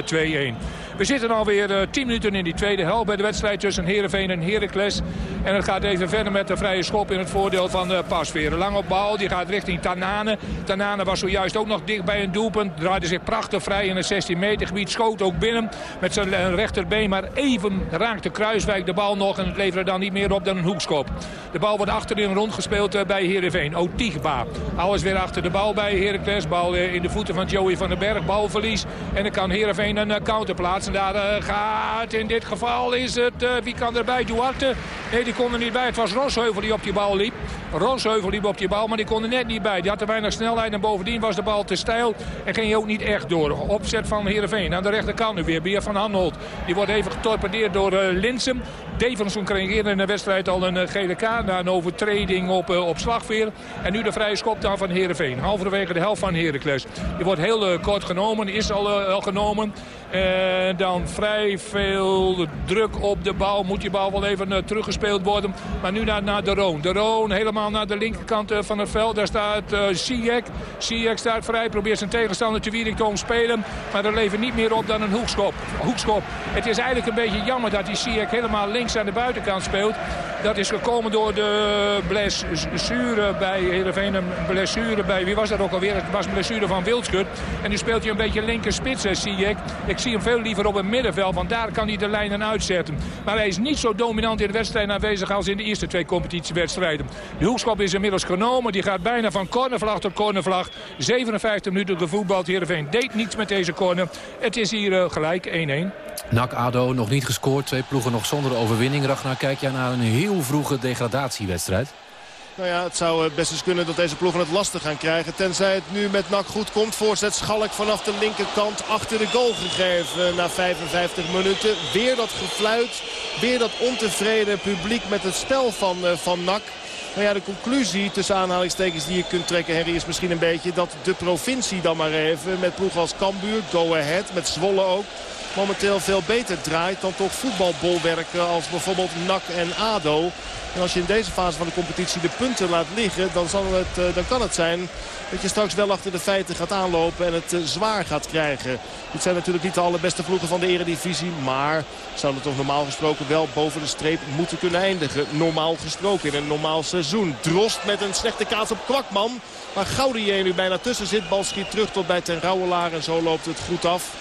We zitten alweer 10 minuten in die tweede helft bij de wedstrijd tussen Heerenveen en Heracles. En het gaat even verder met de vrije schop in het voordeel van Pasveer. Lang op bal, die gaat richting Tanane. Tanane was zojuist ook nog dicht bij een doelpunt. Draaide zich prachtig vrij in het 16 meter gebied. Schoot ook binnen met zijn rechterbeen. Maar even raakte Kruiswijk de bal nog. En het leverde dan niet meer op dan een hoekschop. De bal wordt achterin rondgespeeld bij Heerenveen. Otigba. Alles weer achter de bal bij Heracles. Bal in de voeten van Joey van den Berg. Balverlies. En kan Heerenveen een counter plaatsen. Daar gaat in dit geval is het... wie kan erbij? Duarte? Nee, die kon er niet bij. Het was Rosheuvel die op die bal liep. Rosheuvel liep op die bal, maar die kon er net niet bij. Die had te weinig snelheid en bovendien was de bal te stijl. En ging je ook niet echt door. Opzet van Heerenveen. Aan de rechterkant nu weer. Beer van Hanholt. Die wordt even getorpedeerd door Linsem. Davidson kreeg eerder in de wedstrijd al een uh, gele kaart. Na een overtreding op, uh, op slagveer. En nu de vrije schop dan van Heerenveen. Halverwege de helft van Heracles. Die wordt heel kort genomen. Is al, al genomen. En dan vrij veel druk op de bal. Moet die bal wel even teruggespeeld worden. Maar nu naar, naar de Roon. De Roon helemaal naar de linkerkant van het veld. Daar staat Sijek. Sijek staat vrij. Probeert zijn tegenstander te Wierik te omspelen. Maar er levert niet meer op dan een hoekschop. hoekschop. Het is eigenlijk een beetje jammer dat die Sijek helemaal links aan de buitenkant speelt. Dat is gekomen door de blessure bij Heerenveen. Een blessure bij, wie was dat ook alweer? Het was blessure van Wildschut. En nu speelt hij een beetje linker spits, Sijek. Ik zie hem veel liever op het middenveld, want daar kan hij de lijnen uitzetten. Maar hij is niet zo dominant in de wedstrijd aanwezig als in de eerste twee competitiewedstrijden. De hoekschop is inmiddels genomen. Die gaat bijna van cornervlag tot cornervlag. 57 minuten gevoetbald. Heerenveen deed niets met deze corner. Het is hier uh, gelijk 1-1. NAC ADO nog niet gescoord. Twee ploegen nog zonder overwinning. Ragnar, kijk jij naar een heel vroege degradatiewedstrijd? Nou ja, het zou best eens kunnen dat deze ploegen het lastig gaan krijgen. Tenzij het nu met NAC goed komt. Voorzet Schalk vanaf de linkerkant achter de goal gegeven na 55 minuten. Weer dat gefluit. Weer dat ontevreden publiek met het spel van, uh, van NAC. Nou ja, de conclusie tussen aanhalingstekens die je kunt trekken, Harry, is misschien een beetje dat de provincie dan maar even met ploegen als Cambuur, Go Ahead, met Zwolle ook, momenteel veel beter draait dan toch voetbalbolwerken als bijvoorbeeld NAC en ADO. En als je in deze fase van de competitie de punten laat liggen, dan, zal het, dan kan het zijn dat je straks wel achter de feiten gaat aanlopen en het zwaar gaat krijgen. Dit zijn natuurlijk niet de allerbeste ploegen van de eredivisie, maar zouden toch normaal gesproken wel boven de streep moeten kunnen eindigen. Normaal gesproken in een normaal seizoen. Drost met een slechte kaats op Kwakman. Maar Gaudier nu bijna tussen zit. Bal schiet terug tot bij Ten Rouwelaar en zo loopt het goed af.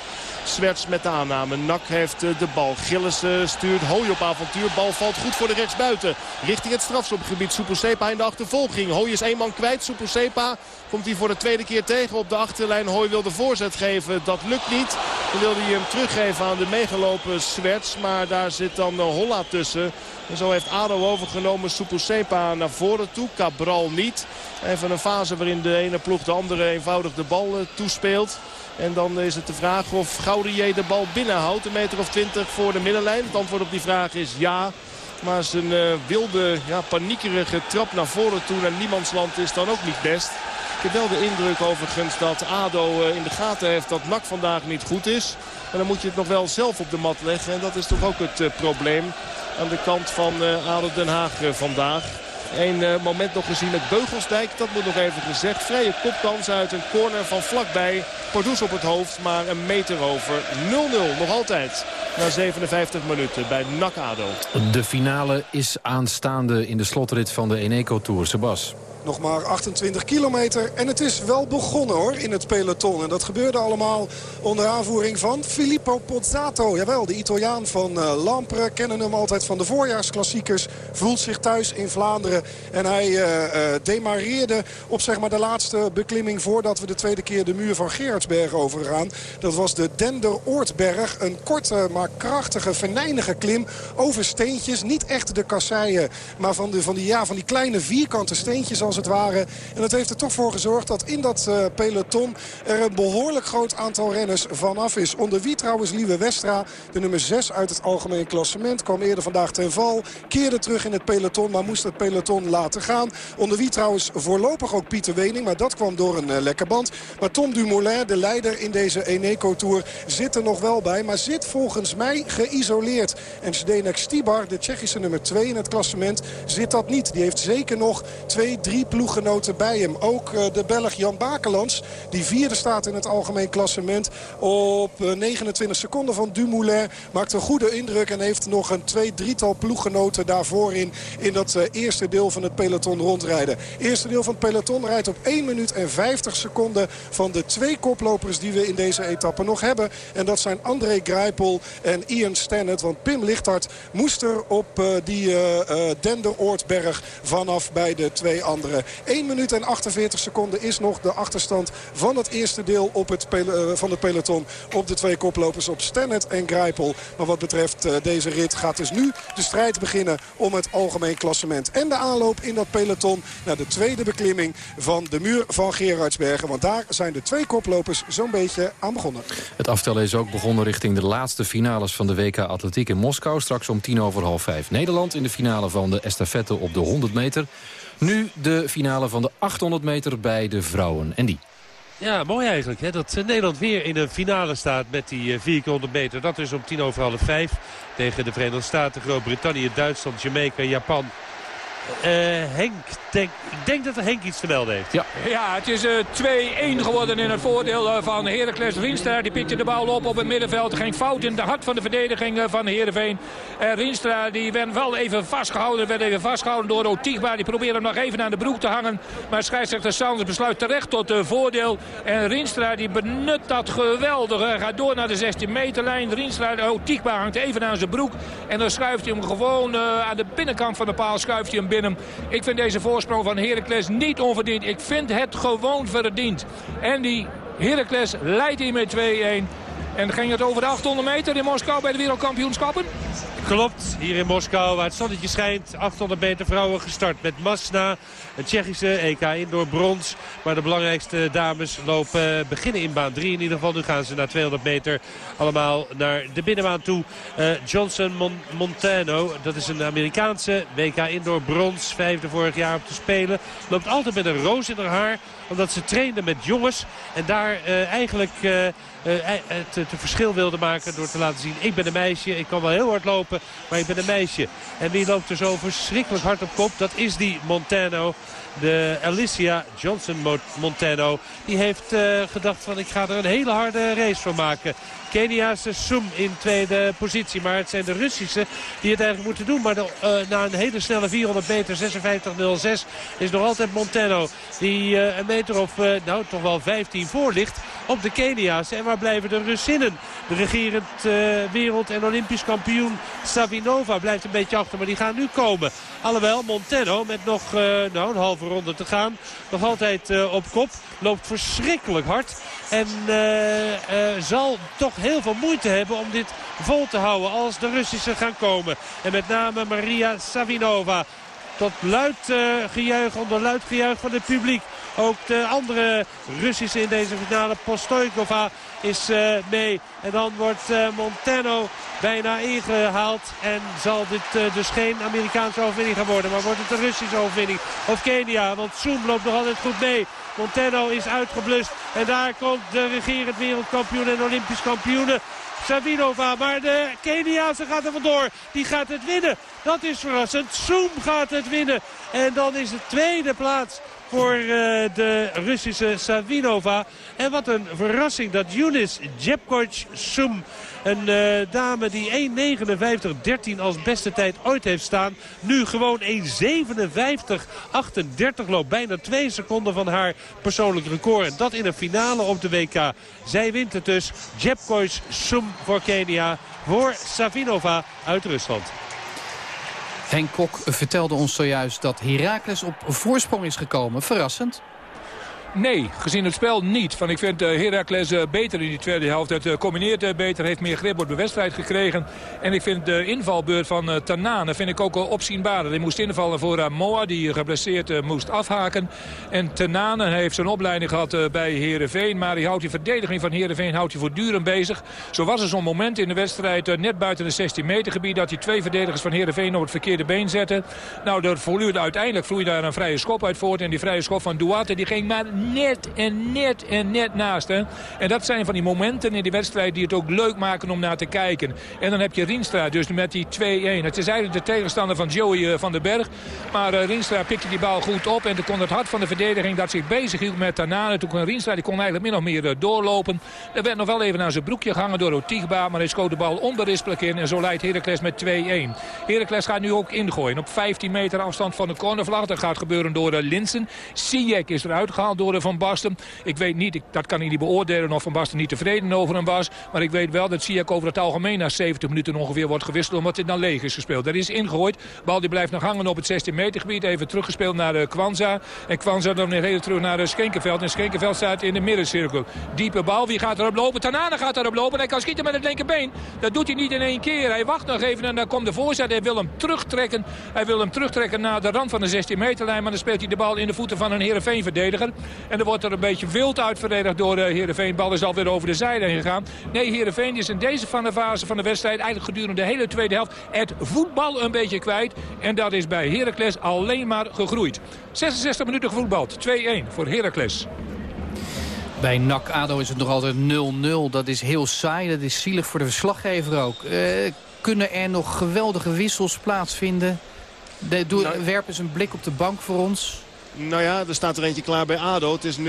Zwerts met de aanname. Nak heeft de bal. Gillissen stuurt Hooi op avontuur. Bal valt goed voor de rechtsbuiten. Richting het strafschopgebied. Soeposepa in de achtervolging. Hooi is één man kwijt. Soeposepa komt hij voor de tweede keer tegen op de achterlijn. Hooi wil de voorzet geven. Dat lukt niet. Dan wilde hij hem teruggeven aan de meegelopen Zwerts. Maar daar zit dan Holla tussen. En zo heeft ADO overgenomen. Soeposepa naar voren toe. Cabral niet. Even een fase waarin de ene ploeg de andere eenvoudig de bal toespeelt. En dan is het de vraag of Gaudier de bal binnenhoudt. Een meter of twintig voor de middenlijn. Het antwoord op die vraag is ja. Maar zijn uh, wilde, ja, paniekerige trap naar voren toe naar niemandsland is dan ook niet best. Ik heb wel de indruk overigens dat ADO uh, in de gaten heeft dat NAC vandaag niet goed is. Maar dan moet je het nog wel zelf op de mat leggen. En dat is toch ook het uh, probleem aan de kant van ADO Den Haag vandaag. Eén uh, moment nog gezien met Beugelsdijk. Dat moet nog even gezegd. Vrije kopkans uit een corner van vlakbij. Pardoes op het hoofd, maar een meter over. 0-0 nog altijd. Na 57 minuten bij NAC ADO. De finale is aanstaande in de slotrit van de Eneco Tour. Sebas. Nog maar 28 kilometer. En het is wel begonnen hoor in het peloton. En dat gebeurde allemaal onder aanvoering van Filippo Pozzato. Jawel, de Italiaan van uh, Lampre. Kennen hem altijd van de voorjaarsklassiekers. Voelt zich thuis in Vlaanderen. En hij uh, demareerde op zeg maar, de laatste beklimming... voordat we de tweede keer de muur van Gerardsberg overgaan. Dat was de Dender-Oortberg. Een korte, maar krachtige, venijnige klim over steentjes. Niet echt de kasseien, maar van, de, van, die, ja, van die kleine vierkante steentjes als het ware. En dat heeft er toch voor gezorgd dat in dat uh, peloton er een behoorlijk groot aantal renners vanaf is. Onder wie trouwens Lieve Westra, de nummer 6 uit het algemeen klassement. Kwam eerder vandaag ten val, keerde terug in het peloton, maar moest het peloton laten gaan. Onder wie trouwens voorlopig ook Pieter Wening, maar dat kwam door een uh, lekker band. Maar Tom Dumoulin, de leider in deze Eneco Tour, zit er nog wel bij. Maar zit volgens mij geïsoleerd. En Zdenek Stibar, de Tsjechische nummer 2 in het klassement, zit dat niet. Die heeft zeker nog twee, drie ploeggenoten bij hem. Ook uh, de Belg Jan Bakelands, die vierde staat in het algemeen klassement. Op 29 eh, seconden van Dumoulin maakt een goede indruk. En heeft nog een twee, drietal ploeggenoten daarvoor in. In dat uh, eerste deel van het peloton rondrijden. Eerste deel van het peloton rijdt op 1 minuut en 50 seconden van de twee koplopers die we in deze etappe nog hebben. En dat zijn André Greipel en Ian Stannard. Want Pim Lichthart moest er op die uh, Denderoortberg vanaf bij de twee anderen. 1 minuut en 48 seconden is nog de achterstand van het eerste deel op het van het peloton. Op de twee koplopers op Stannard en Greipel. Maar wat betreft deze rit gaat dus nu de strijd beginnen om het algemeen klassement. En de aanloop in dat peloton naar de tweede beklimming van de muur van Gerardsbergen. Want daar zijn de twee koplopers zo'n beetje aan begonnen. Het aftellen is ook begonnen richting de laatste finales van de WK Atletiek in Moskou. Straks om tien over half vijf. Nederland in de finale van de estafette op de 100 meter. Nu de finale van de 800 meter bij de vrouwen. En die? Ja, mooi eigenlijk. Hè? Dat Nederland weer in de finale staat met die 400 meter. Dat is om tien over half vijf tegen de Verenigde Staten, Groot-Brittannië, Duitsland, Jamaica, Japan Henk, denk, ik denk dat er Henk iets te melden heeft. Ja, ja het is uh, 2-1 geworden in het voordeel uh, van Heracles Rienstra. Die pikte de bal op op het middenveld. Geen fout in de hart van de verdediging van Heerenveen. En Rienstra die werd wel even vastgehouden. Werd even vastgehouden door Otigba. Die probeerde hem nog even aan de broek te hangen. Maar scheidsrechter Sanders besluit terecht tot voordeel. En Rienstra die benut dat geweldig. Hij gaat door naar de 16 meter lijn. Rienstra, Otigba hangt even aan zijn broek. En dan schuift hij hem gewoon aan de binnenkant van de paal schuift hij hem binnen. Ik vind deze voorsprong van Heracles niet onverdiend. Ik vind het gewoon verdiend. En die Heracles leidt hier met 2-1. En ging het over de 800 meter in Moskou bij de wereldkampioenschappen? Klopt, hier in Moskou waar het zonnetje schijnt. 800 meter vrouwen gestart met Masna. Een Tsjechische EK indoor brons. Maar de belangrijkste dames lopen, beginnen in baan 3 in ieder geval. Nu gaan ze naar 200 meter allemaal naar de binnenbaan toe. Uh, Johnson Mon Montano, dat is een Amerikaanse WK indoor brons. Vijfde vorig jaar op te spelen. Loopt altijd met een roos in haar haar. Omdat ze trainde met jongens. En daar uh, eigenlijk... Uh, het, verschil wilde maken door te laten zien... ik ben een meisje, ik kan wel heel hard lopen, maar ik ben een meisje. En wie loopt er zo verschrikkelijk hard op kop? Dat is die Montano. De Alicia Johnson Montano. Die heeft gedacht van ik ga er een hele harde race van maken. Keniaanse Soem in tweede positie. Maar het zijn de Russische die het eigenlijk moeten doen. Maar de, uh, na een hele snelle 400 meter 56.06 is nog altijd Montano. Die uh, een meter of nou toch wel 15 voor ligt op de Kenia's. En waar blijven de Russinnen? De regerend wereld- en olympisch kampioen Savinova blijft een beetje achter. Maar die gaan nu komen. Alhoewel Montano met nog nou, een halve ronde te gaan. Nog altijd op kop. Loopt verschrikkelijk hard. En zal toch heel veel moeite hebben om dit vol te houden als de Russische gaan komen. En met name Maria Savinova. Tot luid uh, gejuich, onder luid gejuich van het publiek. Ook de andere Russische in deze finale, Postoikova, is uh, mee. En dan wordt uh, Montano bijna ingehaald. En zal dit dus geen Amerikaanse overwinning gaan worden. Maar wordt het een Russische overwinning. Of Kenia, want Soem loopt nog altijd goed mee. Montano is uitgeblust. En daar komt de regerend wereldkampioen en olympisch kampioene. Savinova, maar de Keniaanse gaat er vandoor. Die gaat het winnen. Dat is verrassend. Soem gaat het winnen. En dan is het tweede plaats voor uh, de Russische Savinova. En wat een verrassing dat Yunis Jepkoch Sum, een uh, dame die 1.59.13 als beste tijd ooit heeft staan, nu gewoon 1.57.38 loopt. Bijna twee seconden van haar persoonlijk record. En dat in een finale op de WK. Zij wint het dus. Jepkoch Sum voor Kenia. Voor Savinova uit Rusland. Henk Kok vertelde ons zojuist dat Heracles op voorsprong is gekomen. Verrassend. Nee, gezien het spel niet. Van ik vind uh, Heracles uh, beter in die tweede helft. Het uh, combineert beter, heeft meer grip op de wedstrijd gekregen. En ik vind de invalbeurt van Tanane vind ik ook opzienbaar. Hij moest invallen voor Moa, die geblesseerd moest afhaken. En Tanane heeft zijn opleiding gehad bij Heerenveen. Maar hij houdt die verdediging van Heerenveen houdt hij voortdurend bezig. Zo was er zo'n moment in de wedstrijd net buiten de 16 meter gebied... dat hij twee verdedigers van Heerenveen op het verkeerde been zette. Nou, er uiteindelijk vloeide daar een vrije schop uit voort. En die vrije schop van Duarte die ging maar net en net en net naast. Hè. En dat zijn van die momenten in die wedstrijd die het ook leuk maken om naar te kijken. En dan heb je Rienstra dus met die 2-1. Het is eigenlijk de tegenstander van Joey eh, van den Berg. Maar uh, Rienstra pikte die bal goed op. En toen kon het hart van de verdediging dat zich bezig hield met Tanane. Toen kon Rienstra die kon eigenlijk min of meer uh, doorlopen. Er werd nog wel even naar zijn broekje gehangen door Otigba. Maar hij schoot de bal onberispelijk in. En zo leidt Heracles met 2-1. Heracles gaat nu ook ingooien. Op 15 meter afstand van de cornervlag. Dat gaat gebeuren door Linsen. Sijek is eruit gehaald door Van Basten. Ik weet niet, ik, dat kan ik niet beoordelen of Van Basten niet tevreden over hem was. Maar ik weet wel dat Sijek over het algemeen na 70 minuten ongeveer wordt gewisseld. Omdat dit dan leeg is gespeeld. Dat is ingegooid. Bal die blijft nog hangen op het 16 meter gebied. Even teruggespeeld naar de Kwanza. En Kwanza dan weer terug naar de Schenkenveld. En Schenkenveld staat in de middencirkel. Diepe bal. Wie gaat erop lopen? Tanana gaat erop lopen. Hij kan schieten met het linkerbeen. Dat doet hij niet in één keer. Hij wacht nog even en dan komt de voorzet. Hij wil hem terugtrekken. Hij wil hem terugtrekken naar de rand van de 16 meterlijn. Maar dan speelt hij de bal in de voeten van een Heerenveen verdediger. En er wordt er een beetje wild uitverdedigd door de Heerenveen. Bal is alweer over de zijde gegaan. Nee, Heerenveen is in deze van de fase van de wedstrijd... eigenlijk gedurende de hele tweede helft het voetbal een beetje kwijt. En dat is bij Heracles alleen maar gegroeid. 66 minuten gevoetbald. 2-1 voor Heracles. Bij NAC ADO is het nog altijd 0-0. Dat is heel saai. Dat is zielig voor de verslaggever ook. Uh, kunnen er nog geweldige wissels plaatsvinden? De, doe, nou, werp eens een blik op de bank voor ons. Nou ja, er staat er eentje klaar bij ADO. Het is 0-0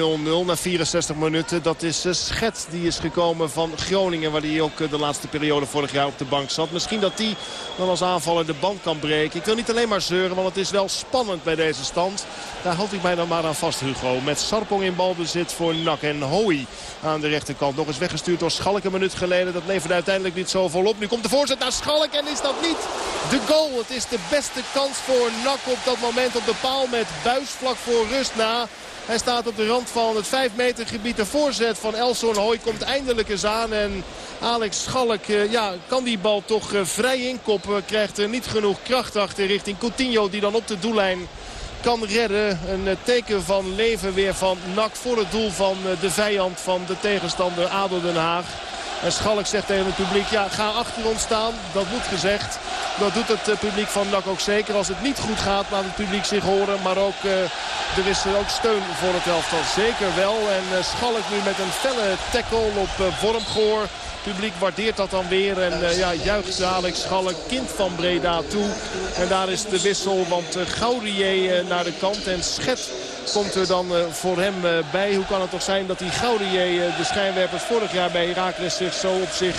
na 64 minuten. Dat is uh, Schet, die is gekomen van Groningen... waar hij ook uh, de laatste periode vorig jaar op de bank zat. Misschien dat die dan als aanvaller de band kan breken. Ik wil niet alleen maar zeuren, want het is wel spannend bij deze stand. Daar houd ik mij dan maar aan vast, Hugo. Met Sarpong in balbezit voor Nak en Hooi aan de rechterkant. Nog eens weggestuurd door Schalk een minuut geleden. Dat levert uiteindelijk niet zo volop. Nu komt de voorzet naar Schalk en is dat niet de goal. Het is de beste kans voor Nak op dat moment op de paal met Buis vlak voor rust na. Hij staat op de rand van het 5 meter gebied. De voorzet van Elson Hooi komt eindelijk eens aan. En Alex Schalk uh, ja, kan die bal toch uh, vrij inkoppen. Krijgt er niet genoeg kracht achter richting Coutinho die dan op de doellijn kan redden. Een eh, teken van leven weer van NAC voor het doel van de vijand van de tegenstander ADO Den Haag. En Schalk zegt tegen het publiek, ja, ga achter ons staan. Dat moet gezegd. Dat doet het publiek van NAC ook zeker. Als het niet goed gaat, laat het publiek zich horen. Maar ook, uh, er is ook steun voor het elftal. Zeker wel. En uh, Schalk nu met een felle tackle op Vormgoor. Het publiek waardeert dat dan weer. En ja, juicht Alex Schalk, kind van Breda, toe. En daar is de wissel, want uh, Gaudier naar de kant. En Schet komt er dan uh, voor hem uh, bij. Hoe kan het toch zijn dat die Gaudier, uh, de schijnwerpers vorig jaar bij Herakles zich zo op zich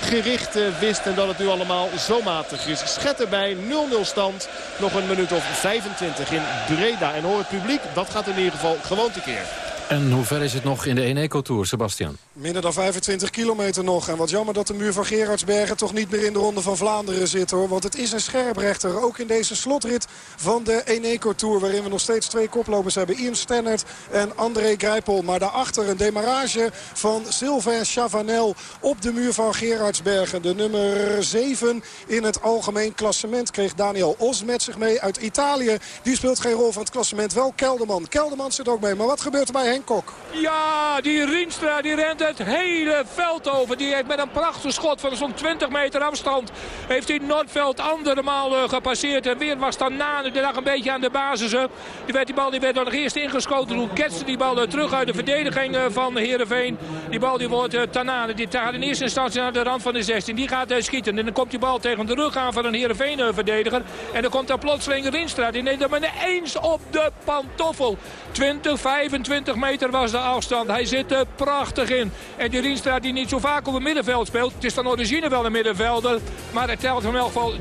gericht wist. En dat het nu allemaal zo matig is. Schet erbij, 0-0 stand. Nog een minuut of 25 in Breda. En hoor het publiek, dat gaat in ieder geval gewoon tekeer. En hoe ver is het nog in de Eneco Tour, Sebastian? Minder dan 25 kilometer nog. En wat jammer dat de muur van Gerardsbergen toch niet meer in de Ronde van Vlaanderen zit. hoor. Want het is een scherprechter. Ook in deze slotrit van de Eneco Tour. Waarin we nog steeds twee koplopers hebben. Ian Stannert en André Grijpel. Maar daarachter een demarrage van Sylvain Chavanel op de muur van Gerardsbergen. De nummer 7 in het algemeen klassement kreeg Daniel Os met zich mee uit Italië. Die speelt geen rol van het klassement. Wel Kelderman. Kelderman zit ook mee. Maar wat gebeurt er bij Henk Kok? Ja, die Rienstra die rent het hele veld over. Die heeft met een prachtig schot van zo'n 20 meter afstand... heeft hij Noordveld andere malen gepasseerd. En weer was Tanane, die lag een beetje aan de basis. Die, werd, die bal die werd nog eerst ingeschoten. Toen ketste die bal terug uit de verdediging eh, van Heerenveen. Die bal die wordt uh, Tanane. Die gaat in eerste instantie naar de rand van de 16. Die gaat uh, schieten. En dan komt die bal tegen de rug aan van een Heerenveen-verdediger. En dan komt daar plotseling Rienstra. Die neemt hem eens op de pantoffel. 20, 25 meter was de afstand. Hij zit er prachtig in. En die Rienstra die niet zo vaak op het middenveld speelt. Het is van origine wel een middenvelder. Maar het telt in elk geval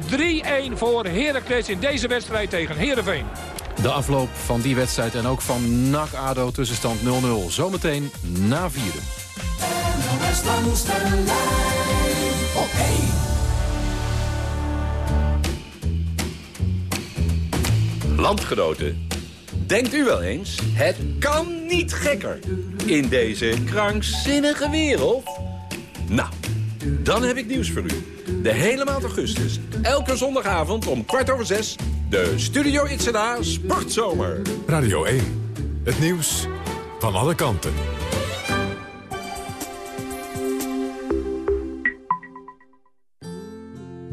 3-1 voor Heracles in deze wedstrijd tegen Heerenveen. De afloop van die wedstrijd en ook van NAC-ADO tussenstand 0-0. Zometeen na vieren. Landgenoten denkt u wel eens, het kan niet gekker. In deze krankzinnige wereld. Nou, dan heb ik nieuws voor u. De hele maand augustus, elke zondagavond om kwart over zes... de Studio Itzada Sportzomer. Radio 1, het nieuws van alle kanten.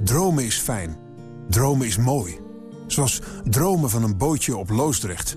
Dromen is fijn. Dromen is mooi. Zoals dromen van een bootje op Loosdrecht.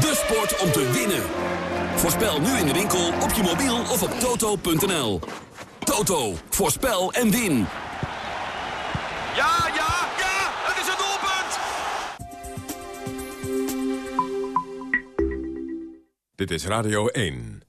De sport om te winnen. Voorspel nu in de winkel, op je mobiel of op toto.nl. Toto, voorspel en win. Ja, ja, ja, het is een doelpunt! Dit is Radio 1.